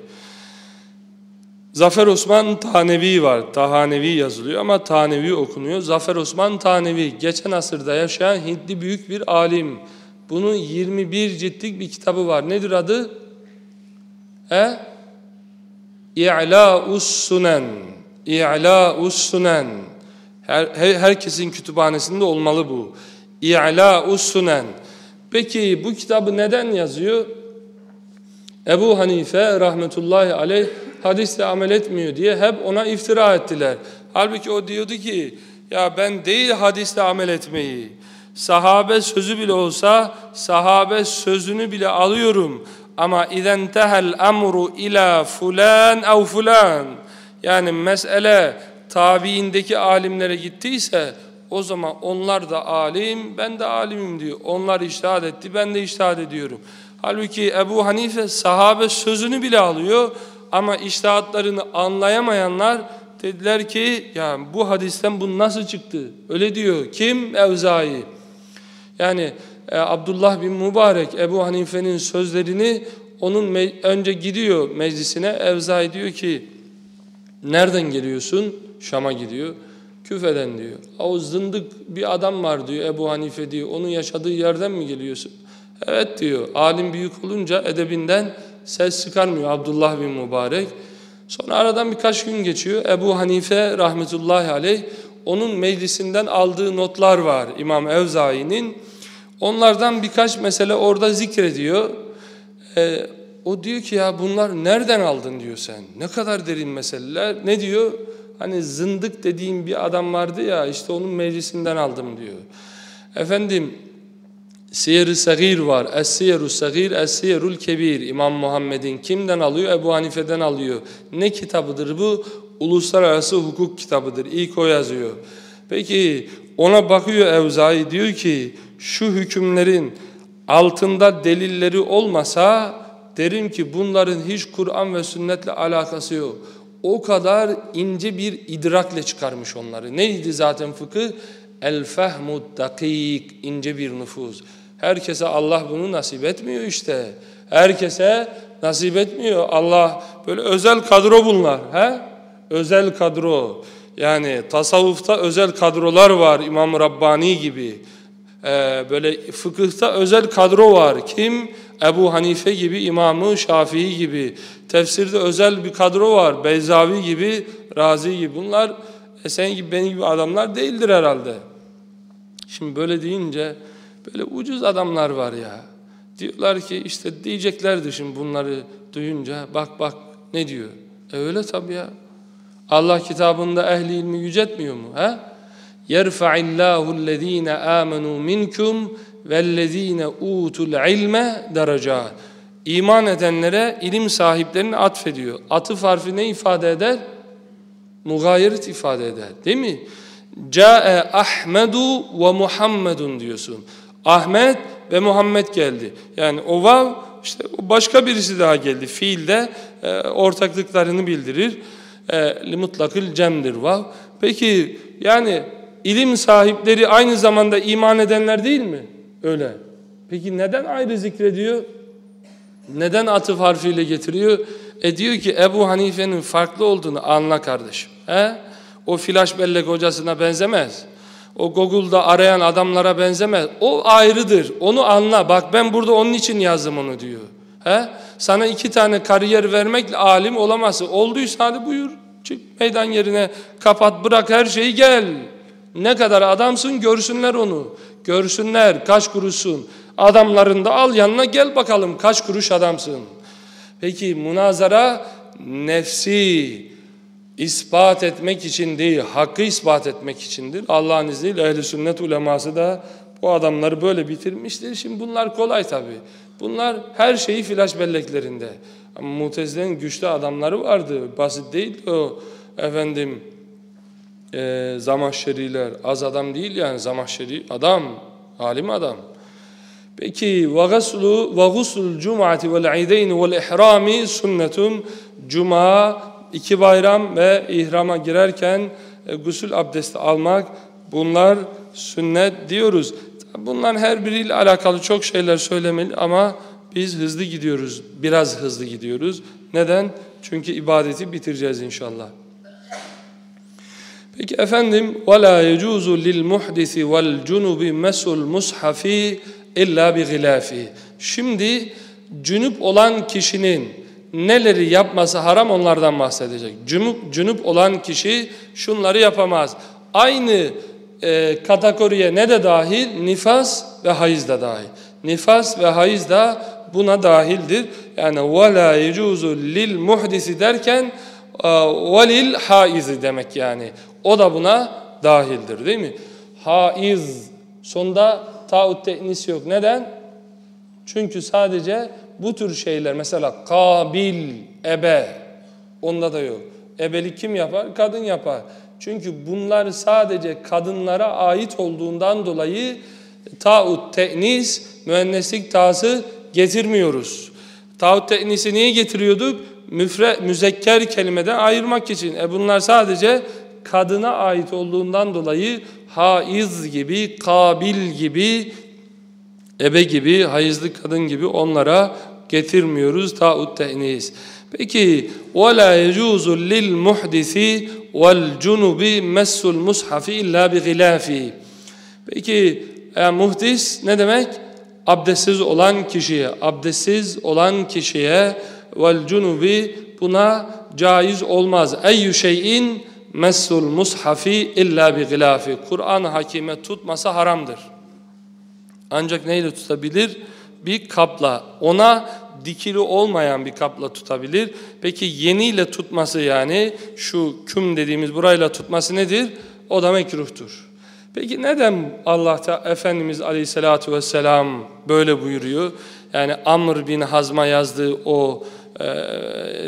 Zafer Osman Tanevi var. Tahanevi yazılıyor ama Tanevi okunuyor. Zafer Osman Tanevi geçen asırda yaşayan Hintli büyük bir alim. Bunun 21 ciltlik bir kitabı var. Nedir adı? He? İ'la'us sunen. İ'la'us sunen. Her, her, herkesin kütüphanesinde olmalı bu. İ'la'us sunen. Peki bu kitabı neden yazıyor? Ebu Hanife rahmetullahi aleyh hadisle amel etmiyor diye hep ona iftira ettiler. Halbuki o diyordu ki ya ben değil hadisle amel etmeyi. Sahabe sözü bile olsa sahabe sözünü bile alıyorum. Ama izen tehel emru ila fulan ev fulan. Yani mesele tabiindeki alimlere gittiyse o zaman onlar da alim, ben de alimim diyor. Onlar iştihad etti, ben de iştihad ediyorum. Halbuki Ebu Hanife sahabe sözünü bile alıyor ama iştahatlarını anlayamayanlar dediler ki ya bu hadisten bu nasıl çıktı? Öyle diyor. Kim? Evzai. Yani e, Abdullah bin Mübarek Ebu Hanife'nin sözlerini onun önce gidiyor meclisine. Evzai diyor ki nereden geliyorsun? Şam'a gidiyor. Küfeden diyor. O zındık bir adam var diyor Ebu Hanife diyor. Onun yaşadığı yerden mi geliyorsun? Evet diyor. Alim büyük olunca edebinden ses çıkarmıyor Abdullah bin Mübarek. Sonra aradan birkaç gün geçiyor. Ebu Hanife rahmetullahi aleyh onun meclisinden aldığı notlar var İmam Evzai'nin. Onlardan birkaç mesele orada zikrediyor. Ee, o diyor ki ya bunlar nereden aldın diyor sen. Ne kadar derin meseleler. Ne diyor? Hani zındık dediğim bir adam vardı ya işte onun meclisinden aldım diyor. Efendim Siyer-i Sagir var. Es-Siyer-u Sagir, Es-Siyerul Kebir. İmam Muhammed'in kimden alıyor? Ebu Hanife'den alıyor. Ne kitabıdır bu? Uluslararası hukuk kitabıdır. İlk o yazıyor. Peki ona bakıyor Evzai diyor ki şu hükümlerin altında delilleri olmasa derim ki bunların hiç Kur'an ve sünnetle alakası yok. O kadar ince bir idrakle çıkarmış onları. Neydi zaten fıkıh? El fehmud dakik, ince bir nüfuz. Herkese Allah bunu nasip etmiyor işte. Herkese nasip etmiyor. Allah böyle özel kadro bunlar. He? Özel kadro. Yani tasavvufta özel kadrolar var İmam Rabbani gibi. Ee, böyle fıkıhta özel kadro var. Kim? Ebu Hanife gibi, İmamı Şafii gibi. Tefsirde özel bir kadro var. Beyzavi gibi, Razi gibi. Bunlar e, sen gibi benim gibi adamlar değildir herhalde. Şimdi böyle deyince böyle ucuz adamlar var ya. Diyorlar ki işte diyeceklerdi şimdi bunları duyunca bak bak ne diyor. E öyle tabii ya. Allah kitabında ehli ilmi yüceltmiyor mu? He? يَرْفَعِ اللّٰهُ الَّذ۪ينَ آمَنُوا مِنْكُمْ وَالَّذ۪ينَ اُوتُوا الْعِلْمَ دَرَجَاتٍ İman edenlere ilim sahiplerini atfediyor. Atıf harfi ne ifade eder? Mugayiret ifade eder. Değil mi? Ca'e Ahmedu ve Muhammedun diyorsun. Ahmet ve Muhammed geldi. Yani o vav işte başka birisi daha geldi. Fiilde e, ortaklıklarını bildirir. E, mutlakıl cemdir vav. Peki yani ilim sahipleri aynı zamanda iman edenler değil mi? Öyle. Peki neden ayrı zikrediyor? Neden atıf harfiyle getiriyor? E diyor ki Ebu Hanife'nin farklı olduğunu anla kardeşim. He? O flash bellek hocasına benzemez. O Google'da arayan adamlara benzemez. O ayrıdır. Onu anla. Bak ben burada onun için yazdım onu diyor. He? Sana iki tane kariyer vermekle alim olamazsın. Olduysa hadi buyur. Çık meydan yerine kapat bırak her şeyi gel. Ne kadar adamsın görsünler onu. Görsünler kaç kuruşsun. Adamlarını da al yanına gel bakalım kaç kuruş adamsın. Peki münazara nefsi ispat etmek için değil, hakkı ispat etmek içindir. Allah'ın izniyle ehl sünnet uleması da bu adamları böyle bitirmiştir. Şimdi bunlar kolay tabi. Bunlar her şeyi flash belleklerinde. Ama Mutezile'nin güçlü adamları vardı. Basit değil o efendim e, zamahşeriler. Az adam değil yani zamahşeri adam, alim adam. Peki ve gaslu ve guslul cum'ati vel idayn vel ihrami sünnetun cuma iki bayram ve ihrama girerken e, gusül abdesti almak bunlar sünnet diyoruz. Bunların her biriyle alakalı çok şeyler söylemeli ama biz hızlı gidiyoruz. Biraz hızlı gidiyoruz. Neden? Çünkü ibadeti bitireceğiz inşallah. Peki efendim وَلَا يَجُوزُ لِلْمُحْدِثِ وَالْجُنُبِ مَسُ الْمُصْحَفِ illa bi gilafi. Şimdi cünüp olan kişinin neleri yapması haram onlardan bahsedecek. Cünüp, cünüp olan kişi şunları yapamaz. Aynı e, kategoriye ne de dahil? Nifas ve hayız da dahil. Nifas ve hayız da buna dahildir. Yani وَلَا يَجُوزُ لِلْمُحْدِسِ derken وَلِلْ haizi demek yani. O da buna dahildir değil mi? Haiz sonda taut te'nis yok. Neden? Çünkü sadece bu tür şeyler mesela kabil, ebe onda da yok. Ebelik kim yapar? Kadın yapar. Çünkü bunlar sadece kadınlara ait olduğundan dolayı taut te'nis, müenneslik tası getirmiyoruz. Taut te'nisi niye getiriyorduk? Müfre, müzekker kelimeden ayırmak için. E bunlar sadece kadına ait olduğundan dolayı haiz gibi, kabil gibi, ebe gibi, hayızlı kadın gibi onlara getirmiyoruz ta'ut te'nis. Peki وَلَا يَجُوزُ لِلْمُحْدِثِ وَالْجُنُبِ مَسُّ الْمُصْحَفِ اِلَّا بِغِلَافِ Peki e, muhdis ne demek? Abdestsiz olan kişiye, abdestsiz olan kişiye vel cunubi buna caiz olmaz. Eyyü şeyin messul mushafi illa bi gilafi. Kur'an hakime tutması haramdır. Ancak neyle tutabilir? Bir kapla. Ona dikili olmayan bir kapla tutabilir. Peki yeniyle tutması yani şu küm dediğimiz burayla tutması nedir? O da mekruhtur. Peki neden Allah Efendimiz Aleyhisselatü Vesselam böyle buyuruyor? Yani Amr bin Hazm'a yazdığı o e,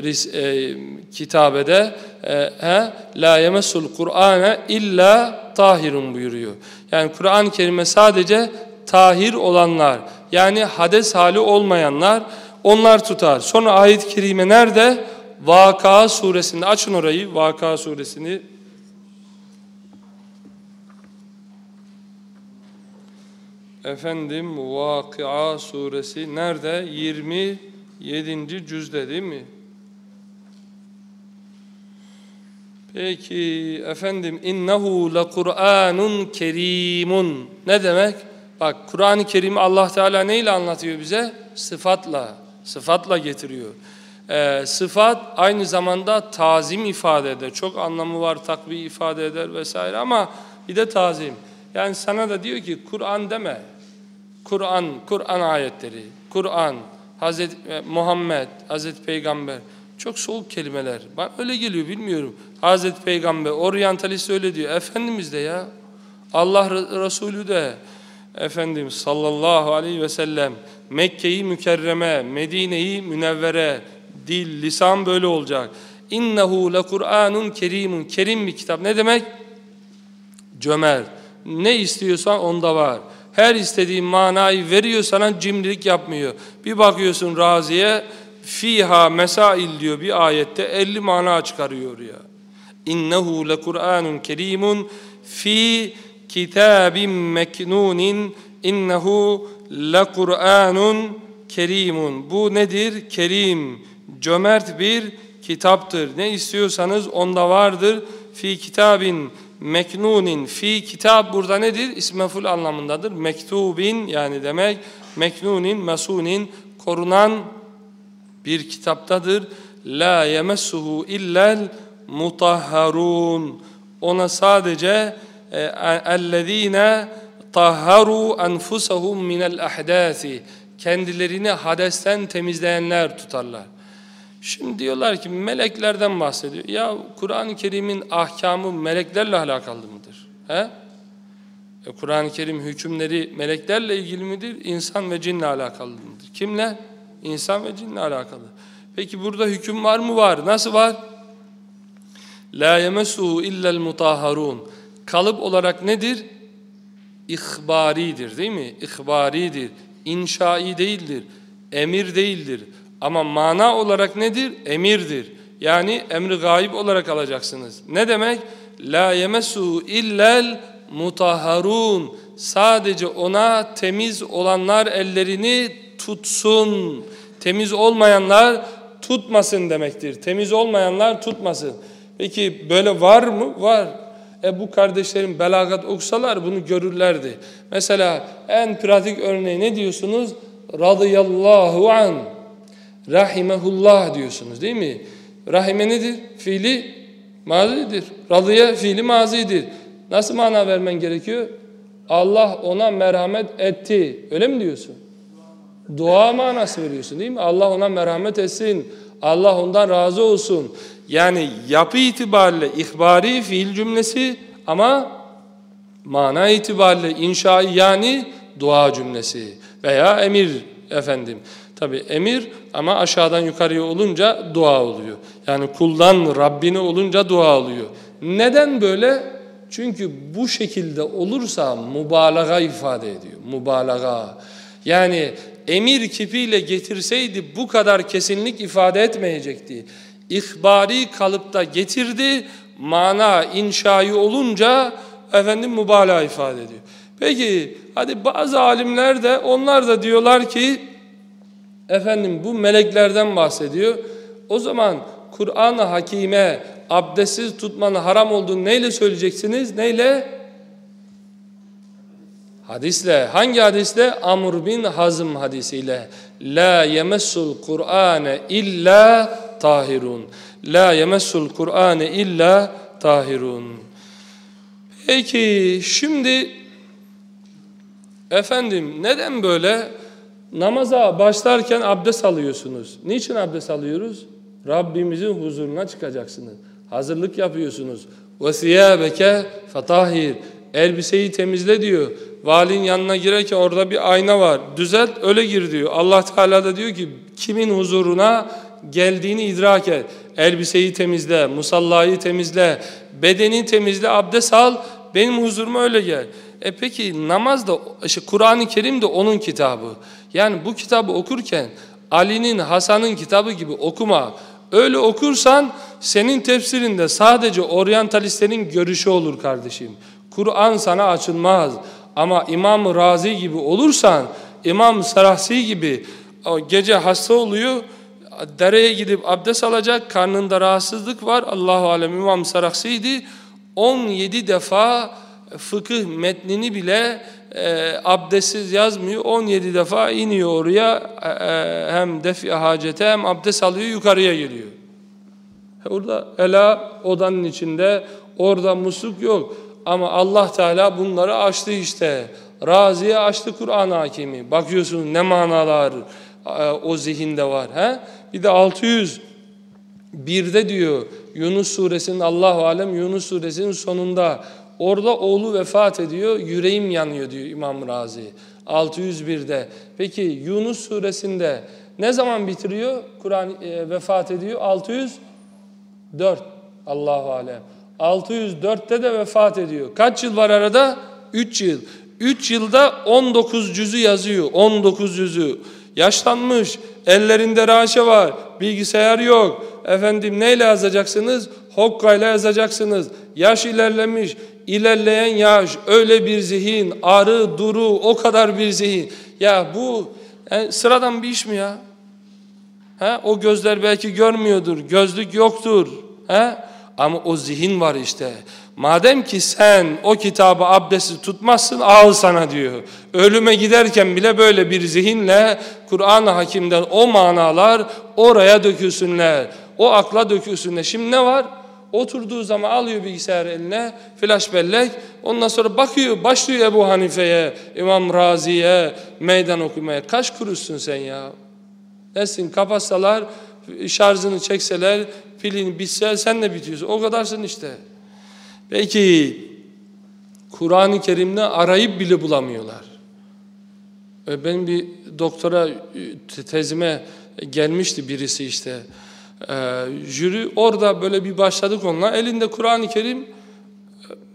ris, e, kitabede e, he, la yemessul Kur'ane illa tahirun buyuruyor. Yani Kur'an-ı Kerim'e sadece tahir olanlar yani hades hali olmayanlar onlar tutar. Sonra ayet-i kerime nerede? Vaka suresinde açın orayı Vaka suresini Efendim Vakıa suresi nerede? 27. cüzde değil mi? Peki efendim innehu la Kur'anun kerimun. Ne demek? Bak Kur'an-ı Kerim'i Allah Teala neyle anlatıyor bize? Sıfatla. Sıfatla getiriyor. Ee, sıfat aynı zamanda tazim ifade eder. Çok anlamı var, takvi ifade eder vesaire ama bir de tazim. Yani sana da diyor ki Kur'an deme. Kur'an, Kur'an ayetleri, Kur'an, Hazreti e, Muhammed, Hazreti Peygamber çok soğuk kelimeler. Bana öyle geliyor bilmiyorum. Hazreti Peygamber, oryantalist öyle diyor. Efendimiz de ya. Allah Resulü de Efendim sallallahu aleyhi ve sellem Mekke'yi mükerreme, Medine'yi münevvere, dil, lisan böyle olacak. İnnehu le Kur'anun kerimun. Kerim bir kitap. Ne demek? Cömert. Ne istiyorsan onda var. Her istediğin manayı veriyor sana cimrilik yapmıyor. Bir bakıyorsun Razi'ye fiha mesail diyor bir ayette 50 mana çıkarıyor ya. İnnehu le Kur'anun kerimun fi meknunin innehu le Kur'anun kerimun. Bu nedir? Kerim, cömert bir kitaptır. Ne istiyorsanız onda vardır. Fi kitabin meknunin fi kitap burada nedir? İsmeful anlamındadır. Mektubin yani demek meknunin, mesunin korunan bir kitaptadır. La yemessuhu illel mutahharun. Ona sadece e, ellezine tahharu enfusahum minel ahdasi. Kendilerini hadesten temizleyenler tutarlar. Şimdi diyorlar ki meleklerden bahsediyor. Ya Kur'an-ı Kerim'in ahkamı meleklerle alakalı mıdır? He? E, Kur'an-ı Kerim hükümleri meleklerle ilgili midir? İnsan ve cinle alakalı mıdır? Kimle? İnsan ve cinle alakalı. Peki burada hüküm var mı? Var. Nasıl var? La yemesuhu illel mutahharun. Kalıp olarak nedir? İhbaridir değil mi? İhbaridir. İnşai değildir. Emir değildir. Ama mana olarak nedir? Emirdir. Yani emri gayib olarak alacaksınız. Ne demek? La yemesu illel mutahharun. Sadece ona temiz olanlar ellerini tutsun. Temiz olmayanlar tutmasın demektir. Temiz olmayanlar tutmasın. Peki böyle var mı? Var. E bu kardeşlerim belagat okusalar bunu görürlerdi. Mesela en pratik örneği ne diyorsunuz? Radıyallahu an. Rahimehullah diyorsunuz değil mi? Rahime nedir? Fiili mazidir. Radıya fiili mazidir. Nasıl mana vermen gerekiyor? Allah ona merhamet etti. Öyle mi diyorsun? Dua manası veriyorsun değil mi? Allah ona merhamet etsin. Allah ondan razı olsun. Yani yapı itibariyle ihbari fiil cümlesi ama mana itibariyle inşai yani dua cümlesi veya emir efendim. Tabi emir ama aşağıdan yukarıya olunca dua oluyor. Yani kuldan Rabbini olunca dua oluyor. Neden böyle? Çünkü bu şekilde olursa mübalağa ifade ediyor. Mübalağa. Yani emir kipiyle getirseydi bu kadar kesinlik ifade etmeyecekti. İhbari kalıpta getirdi, mana inşai olunca efendim mübalağa ifade ediyor. Peki hadi bazı alimler de onlar da diyorlar ki efendim bu meleklerden bahsediyor. O zaman Kur'an-ı Hakime abdestsiz tutmanın haram olduğunu neyle söyleyeceksiniz? Neyle? Hadisle. Hangi hadisle? Amr bin Hazm hadisiyle. La yemessul Kur'ane illa tahirun. La yemessul Kur'ane illa tahirun. Peki şimdi efendim neden böyle namaza başlarken abdest alıyorsunuz? Niçin abdest alıyoruz? Rabbimizin huzuruna çıkacaksınız. Hazırlık yapıyorsunuz. وَسِيَابَكَ فَطَahir Elbiseyi temizle diyor. Valinin yanına girerken orada bir ayna var. Düzelt öyle gir diyor. Allah Teala da diyor ki kimin huzuruna geldiğini idrak et. Elbiseyi temizle, musallayı temizle, bedeni temizle, abdest al. Benim huzuruma öyle gel. E peki namaz da, işte Kur'an-ı Kerim de onun kitabı. Yani bu kitabı okurken Ali'nin, Hasan'ın kitabı gibi okuma. Öyle okursan senin tefsirinde sadece oryantalistlerin görüşü olur kardeşim. Kur'an sana açılmaz. Ama İmam Razi gibi olursan, İmam Sarahsi gibi gece hasta oluyor, dereye gidip abdest alacak, karnında rahatsızlık var. Allahu alem İmam Sarahsi'ydi. 17 defa fıkıh metnini bile e, abdestsiz yazmıyor. 17 defa iniyor oraya e, e, hem defi hacete hem abdest alıyor yukarıya geliyor. Orada ela odanın içinde orada musluk yok. Ama Allah Teala bunları açtı işte. Raziye açtı Kur'an hakimi. Bakıyorsunuz ne manalar e, o zihinde var. He? Bir de 600 birde diyor Yunus suresinin Allahu alem Yunus suresinin sonunda orada oğlu vefat ediyor yüreğim yanıyor diyor İmam Razi 601'de. Peki Yunus suresinde ne zaman bitiriyor? Kur'an e, vefat ediyor 604 Allahu alem. 604'te de vefat ediyor. Kaç yıl var arada? 3 yıl. 3 yılda 19 cüzü yazıyor. 19 cüzü. Yaşlanmış, ellerinde raşe var, bilgisayar yok. Efendim neyle yazacaksınız? Hokkayla yazacaksınız. Yaş ilerlemiş, ilerleyen yaş, öyle bir zihin, arı, duru, o kadar bir zihin. Ya bu yani sıradan bir iş mi ya? He? O gözler belki görmüyordur, gözlük yoktur. He? Ama o zihin var işte. Madem ki sen o kitabı abdesti tutmazsın al sana diyor. Ölüme giderken bile böyle bir zihinle Kur'an-ı Hakim'den o manalar oraya dökülsünler. O akla dökülsünler. Şimdi ne var? Oturduğu zaman alıyor bilgisayar eline, flash bellek. Ondan sonra bakıyor, başlıyor Ebu Hanife'ye, İmam Razi'ye, meydan okumaya. Kaç kuruşsun sen ya? Nesin kapatsalar, şarjını çekseler, pilin bitse sen de bitiyorsun. O kadarsın işte. Peki Kur'an-ı Kerim'de arayıp bile bulamıyorlar. E, benim bir doktora e, tezime gelmişti birisi işte. Ee, jüri orada böyle bir başladık onunla. Elinde Kur'an-ı Kerim e,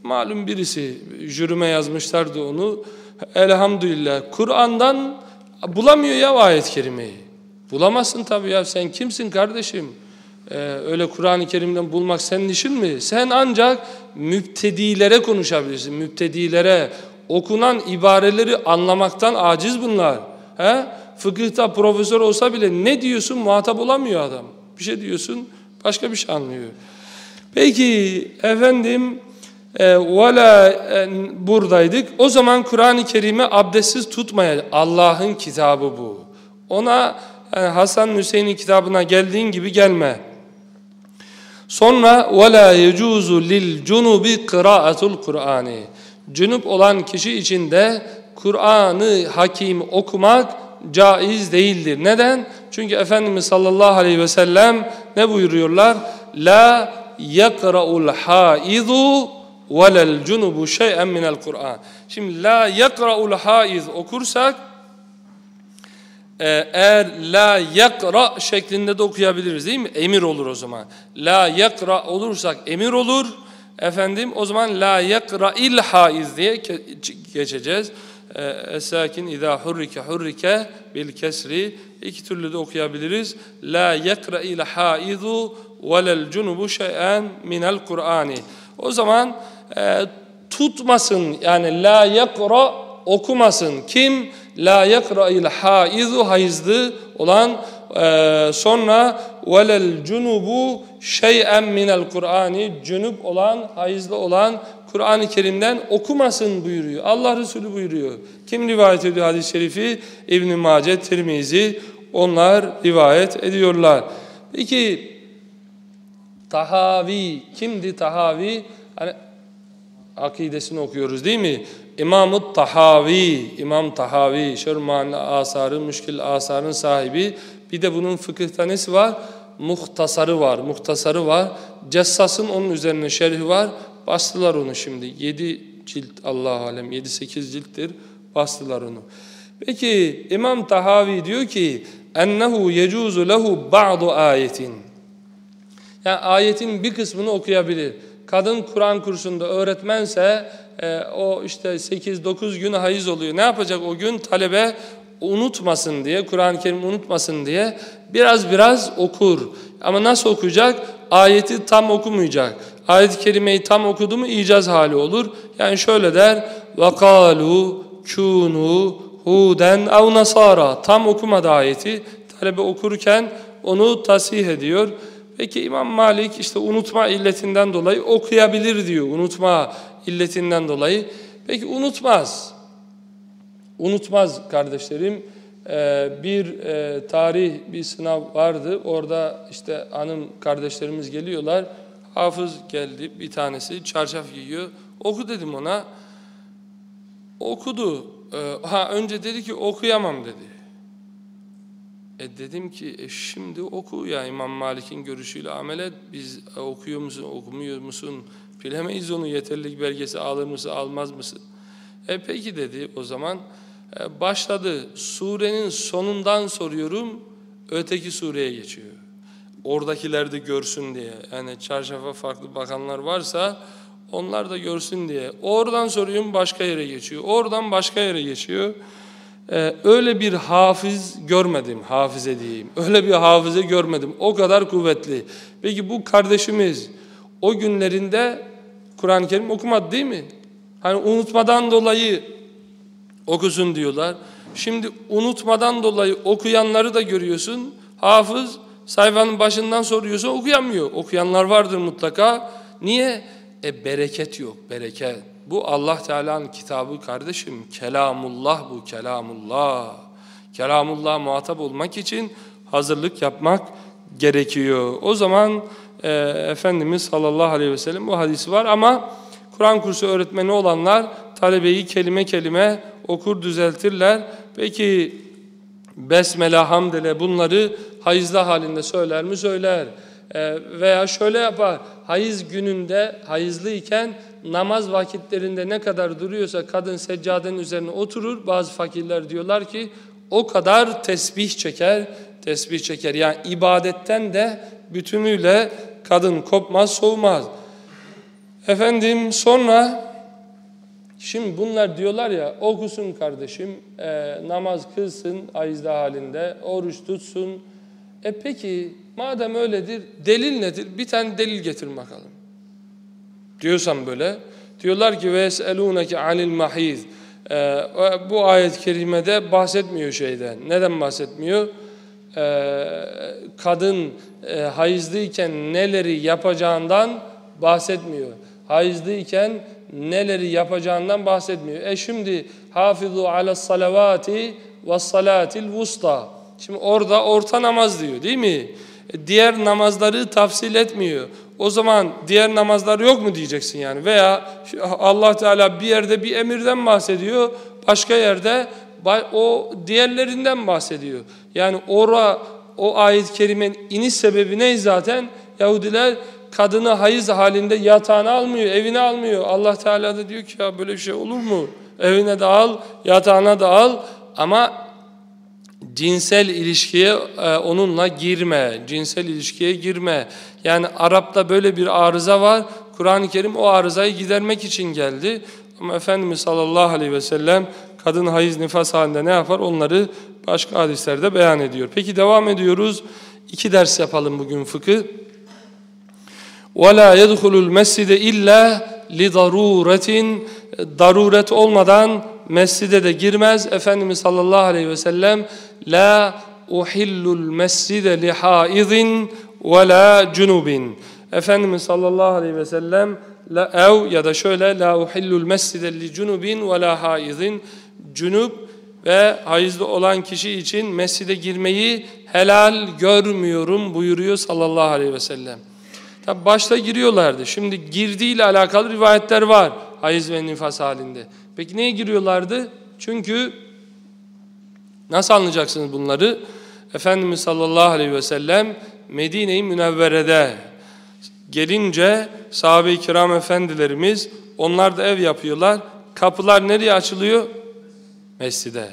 malum birisi jürime yazmışlardı onu. Elhamdülillah Kur'an'dan bulamıyor ya ayet-i kerimeyi. Bulamazsın tabii ya sen kimsin kardeşim? Ee, öyle Kur'an-ı Kerim'den bulmak senin işin mi? Sen ancak müptedilere konuşabilirsin. Müptedilere okunan ibareleri anlamaktan aciz bunlar. He? Fıkıhta profesör olsa bile ne diyorsun muhatap olamıyor adam. Bir şey diyorsun başka bir şey anlıyor. Peki efendim e, vela e, buradaydık. O zaman Kur'an-ı Kerim'i abdestsiz tutmaya Allah'ın kitabı bu. Ona Hasan Hüseyin'in kitabına geldiğin gibi gelme. Sonra وَلَا يَجُوزُ لِلْجُنُبِ قِرَاءَةُ الْقُرْآنِ Cünüp olan kişi için de Kur'an'ı hakim okumak caiz değildir. Neden? Çünkü Efendimiz sallallahu aleyhi ve sellem ne buyuruyorlar? La yakra'ul haizu velel cunubu şey'en minel Kur'an. Şimdi la yakra'ul haiz okursak ee, eğer la yakra şeklinde de okuyabiliriz değil mi? Emir olur o zaman. La yakra olursak emir olur. Efendim o zaman la yakra il haiz diye geçeceğiz. Esakin izâ hurrike hurrike bil kesri iki türlü de okuyabiliriz. La yakra il haizu velel cunubu şey'en minel Kur'ani. O zaman e, tutmasın yani la yakra okumasın. Kim? La yakra'il haizu hayızlı olan e, sonra velel cunubu şey'en minel Kur'ani cunup olan hayızlı olan Kur'an-ı Kerim'den okumasın buyuruyor. Allah Resulü buyuruyor. Kim rivayet ediyor hadis-i şerifi? İbn-i Mace, Tirmizi onlar rivayet ediyorlar. Peki Tahavi kimdi Tahavi? Hani akidesini okuyoruz değil mi? İmam-ı Tahavi, İmam Tahavi, Şerman Asarı, Müşkil Asar'ın sahibi. Bir de bunun fıkıhta nesi var? Muhtasarı var, muhtasarı var. Cessas'ın onun üzerine şerhi var. Bastılar onu şimdi. Yedi cilt Allah alem 7-8 cilttir bastılar onu. Peki İmam Tahavi diyor ki ennehu yecuzu lehu ba'du ayetin. Yani ayetin bir kısmını okuyabilir. Kadın Kur'an kursunda öğretmense e, o işte 8-9 gün hayız oluyor. Ne yapacak o gün? Talebe unutmasın diye, Kur'an-ı Kerim unutmasın diye biraz biraz okur. Ama nasıl okuyacak? Ayeti tam okumayacak. Ayet-i kerimeyi tam okudu mu icaz hali olur. Yani şöyle der: "Vakalu kunu huden ev nasara." Tam okumadı ayeti. Talebe okurken onu tasih ediyor. Peki İmam Malik işte unutma illetinden dolayı okuyabilir diyor. Unutma illetinden dolayı. Peki unutmaz. Unutmaz kardeşlerim. Ee, bir e, tarih bir sınav vardı. Orada işte hanım kardeşlerimiz geliyorlar. Hafız geldi bir tanesi çarşaf giyiyor. Oku dedim ona. Okudu. Ee, ha önce dedi ki okuyamam dedi. E dedim ki e şimdi oku ya İmam Malik'in görüşüyle amel et. Biz e, okuyor musun, okumuyor musun? Bilemeyiz onu yeterlilik belgesi alır mısın, almaz mısın? E peki dedi o zaman. E, başladı. Surenin sonundan soruyorum. Öteki sureye geçiyor. Oradakiler de görsün diye. Yani çarşafa farklı bakanlar varsa onlar da görsün diye. Oradan soruyorum başka yere geçiyor. Oradan başka yere geçiyor. Ee, öyle bir hafız görmedim, hafize diyeyim. Öyle bir hafıze görmedim. O kadar kuvvetli. Peki bu kardeşimiz o günlerinde Kur'an-ı Kerim okumadı değil mi? Hani unutmadan dolayı okusun diyorlar. Şimdi unutmadan dolayı okuyanları da görüyorsun. Hafız sayfanın başından soruyorsa okuyamıyor. Okuyanlar vardır mutlaka. Niye? E bereket yok, bereket. Bu Allah Teala'nın kitabı kardeşim. Kelamullah bu, kelamullah. Kelamullah muhatap olmak için hazırlık yapmak gerekiyor. O zaman e, Efendimiz sallallahu aleyhi ve sellem bu hadisi var ama Kur'an kursu öğretmeni olanlar talebeyi kelime kelime okur düzeltirler. Peki besmele, hamdele bunları hayızlı halinde söyler mi? Söyler. E, veya şöyle yapar. Hayız gününde hayızlıyken namaz vakitlerinde ne kadar duruyorsa kadın seccadenin üzerine oturur. Bazı fakirler diyorlar ki o kadar tesbih çeker, tesbih çeker. Yani ibadetten de bütünüyle kadın kopmaz, soğumaz. Efendim sonra şimdi bunlar diyorlar ya okusun kardeşim, e, namaz kılsın ayızda halinde, oruç tutsun. E peki madem öyledir delil nedir? Bir tane delil getir bakalım diyorsan böyle diyorlar ki ve eselûneke anil mahiz ee, bu ayet-i kerimede bahsetmiyor şeyden. Neden bahsetmiyor? Ee, kadın e, hayızlıyken neleri yapacağından bahsetmiyor. Hayızlıyken neleri yapacağından bahsetmiyor. E şimdi hafizu ala salavati ve salatil vusta. Şimdi orada orta namaz diyor değil mi? E, diğer namazları tafsil etmiyor. O zaman diğer namazlar yok mu diyeceksin yani. Veya Allah Teala bir yerde bir emirden bahsediyor, başka yerde o diğerlerinden bahsediyor. Yani ora o ayet-i kerimenin iniş sebebi ne zaten? Yahudiler kadını hayız halinde yatağına almıyor, evine almıyor. Allah Teala da diyor ki ya böyle bir şey olur mu? Evine de al, yatağına da al ama cinsel ilişkiye e, onunla girme, cinsel ilişkiye girme. Yani Arap'ta böyle bir arıza var. Kur'an-ı Kerim o arızayı gidermek için geldi. Ama Efendimiz sallallahu aleyhi ve sellem kadın hayız nifas halinde ne yapar? Onları başka hadislerde beyan ediyor. Peki devam ediyoruz. İki ders yapalım bugün fıkıh. وَلَا يَدْخُلُ الْمَسْجِدَ اِلَّا لِضَرُورَةٍ Daruret olmadan mescide de girmez. Efendimiz sallallahu aleyhi ve sellem La uhillul mescide li haidin ve la cunubin. Efendimiz sallallahu aleyhi ve sellem la ev ya da şöyle la uhillul mescide li cunubin ve la haidin. Cunub ve hayızlı olan kişi için mescide girmeyi helal görmüyorum buyuruyor sallallahu aleyhi ve sellem. Tabi başta giriyorlardı. Şimdi girdiğiyle alakalı rivayetler var hayız ve nifas halinde. Peki neye giriyorlardı? Çünkü Nasıl anlayacaksınız bunları? Efendimiz sallallahu aleyhi ve sellem Medine-i Münevvere'de Gelince sahabe-i kiram efendilerimiz onlar da ev yapıyorlar. Kapılar nereye açılıyor? Mescide.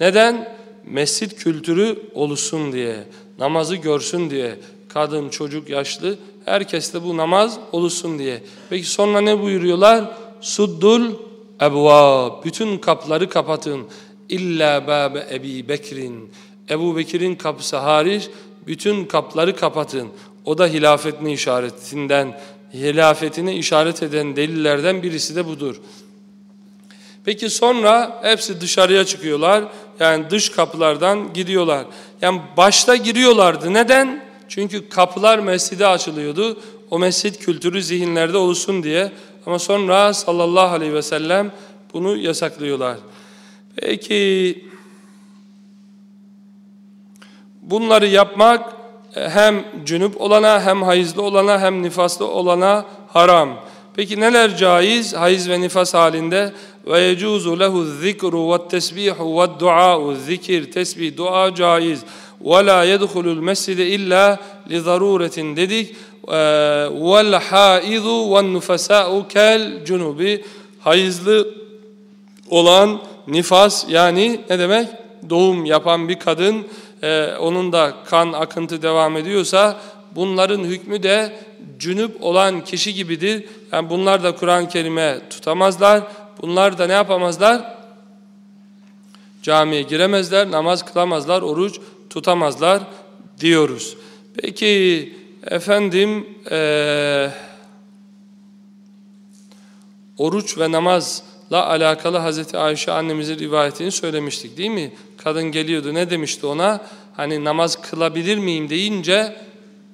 Neden? Mescit kültürü oluşsun diye, namazı görsün diye, kadın, çocuk, yaşlı herkes de bu namaz oluşsun diye. Peki sonra ne buyuruyorlar? Suddul ebvab. Bütün kapıları kapatın. İlla babe Ebi Bekir'in. Ebu Bekir'in kapısı hariç bütün kapıları kapatın. O da hilafetini işaretinden, hilafetine işaret eden delillerden birisi de budur. Peki sonra hepsi dışarıya çıkıyorlar. Yani dış kapılardan gidiyorlar. Yani başta giriyorlardı. Neden? Çünkü kapılar mescide açılıyordu. O mescit kültürü zihinlerde olsun diye. Ama sonra sallallahu aleyhi ve sellem bunu yasaklıyorlar. Peki bunları yapmak e, hem cünüp olana hem hayızlı olana hem nifaslı olana haram. Peki neler caiz hayız ve nifas halinde? Ve yecuzu lehu zikru ve tesbihu ve du'a zikir, tesbih, dua caiz. Ve la yedhulul mescide illa li zaruretin dedik. Vel haizu ve nufasa'u kel cunubi. Hayızlı olan nifas yani ne demek? Doğum yapan bir kadın e, onun da kan akıntı devam ediyorsa bunların hükmü de cünüp olan kişi gibidir. Yani bunlar da Kur'an-ı Kerim'e tutamazlar. Bunlar da ne yapamazlar? Camiye giremezler, namaz kılamazlar, oruç tutamazlar diyoruz. Peki efendim e, oruç ve namazla alakalı Hazreti Ayşe annemizin rivayetini söylemiştik değil mi? Kadın geliyordu ne demişti ona? Hani namaz kılabilir miyim deyince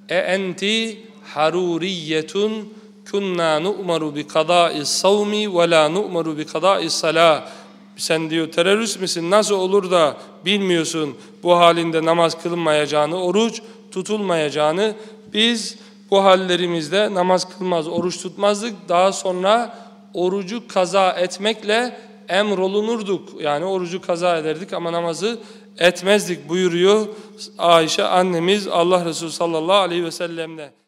e enti haruriyetun kunna nu'maru bi qada'i savmi ve la nu'maru bi qada'i salah sen diyor terörist misin? Nasıl olur da bilmiyorsun bu halinde namaz kılınmayacağını oruç tutulmayacağını? Biz bu hallerimizde namaz kılmaz oruç tutmazdık. Daha sonra orucu kaza etmekle emrolunurduk. Yani orucu kaza ederdik ama namazı etmezdik buyuruyor Ayşe annemiz Allah Resulü sallallahu aleyhi ve sellem'de.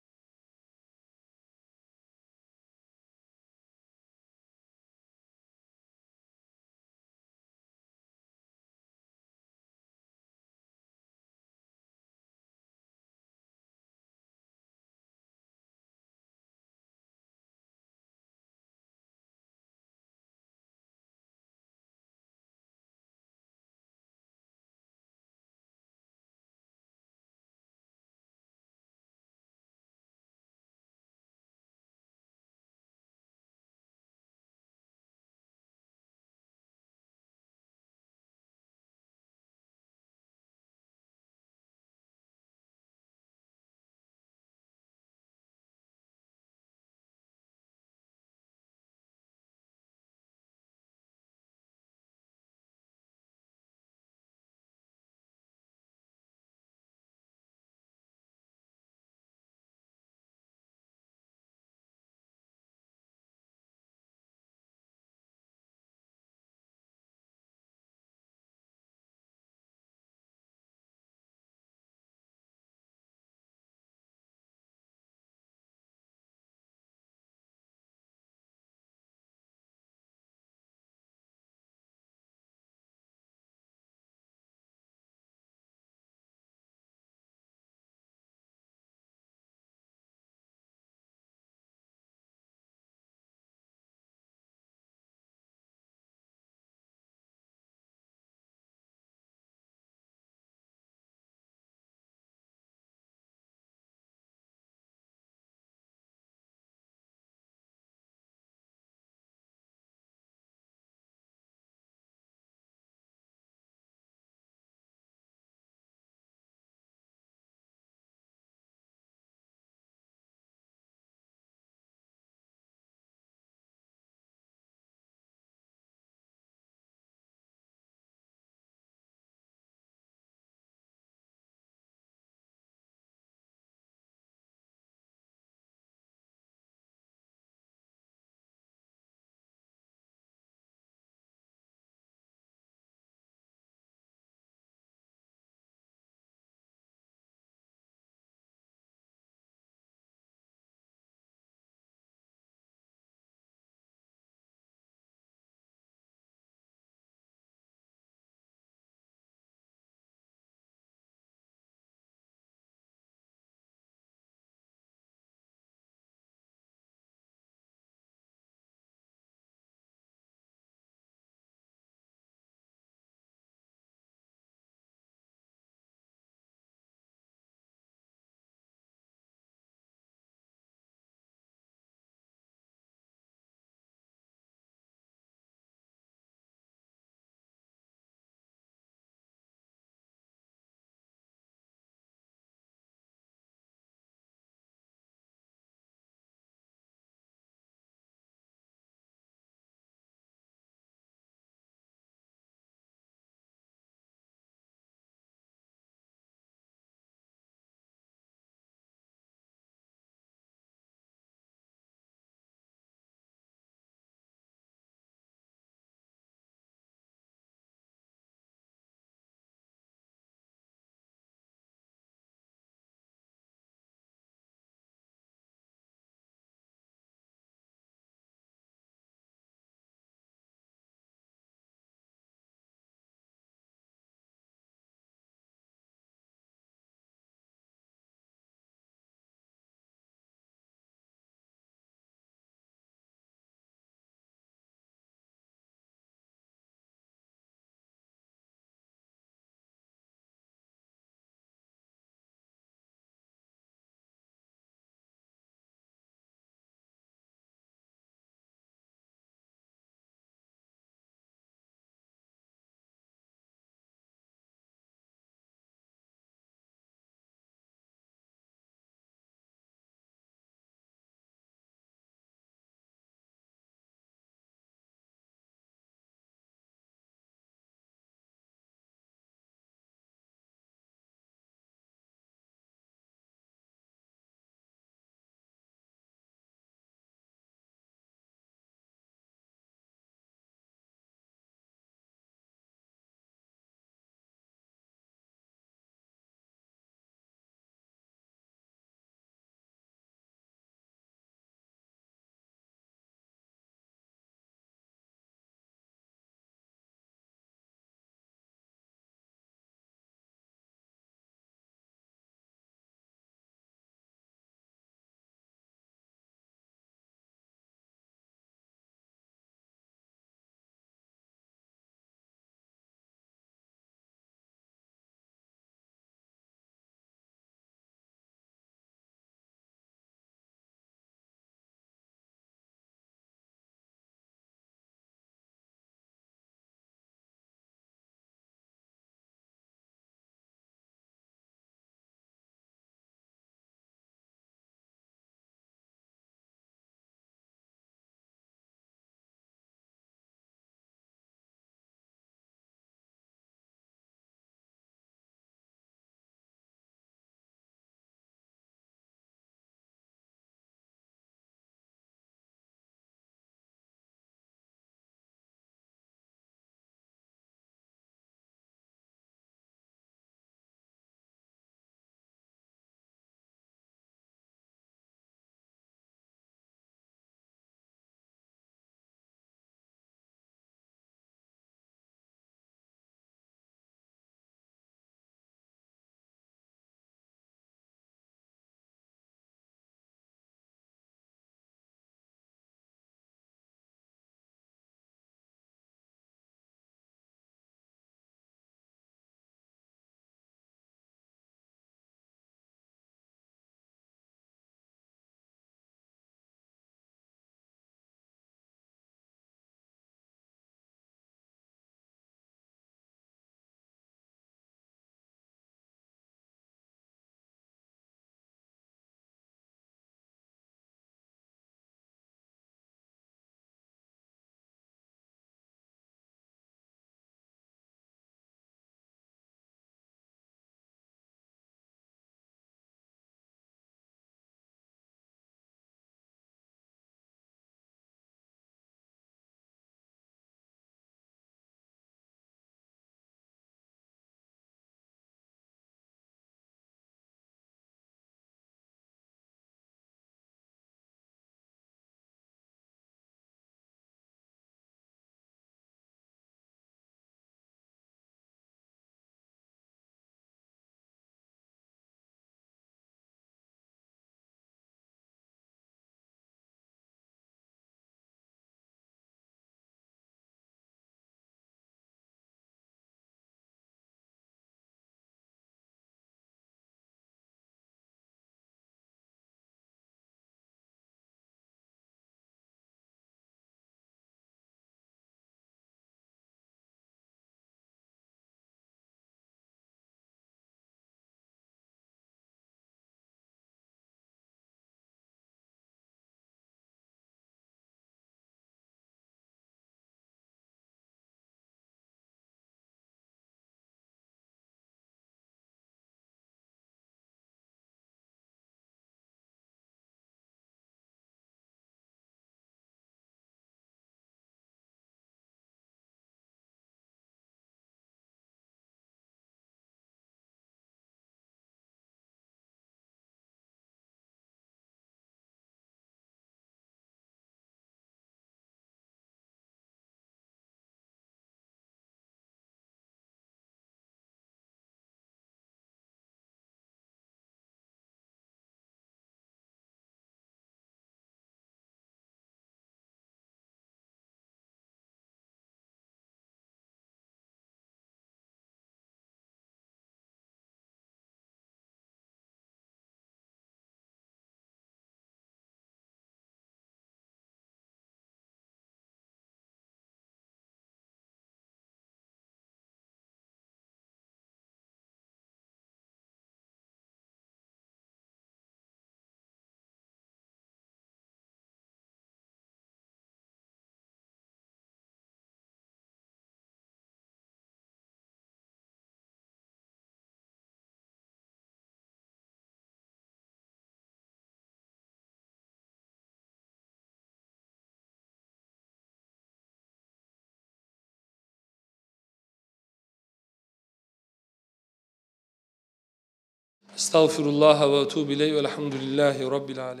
Estağfirullah ve etûbü ileyh velhamdülillahi rabbil alemin.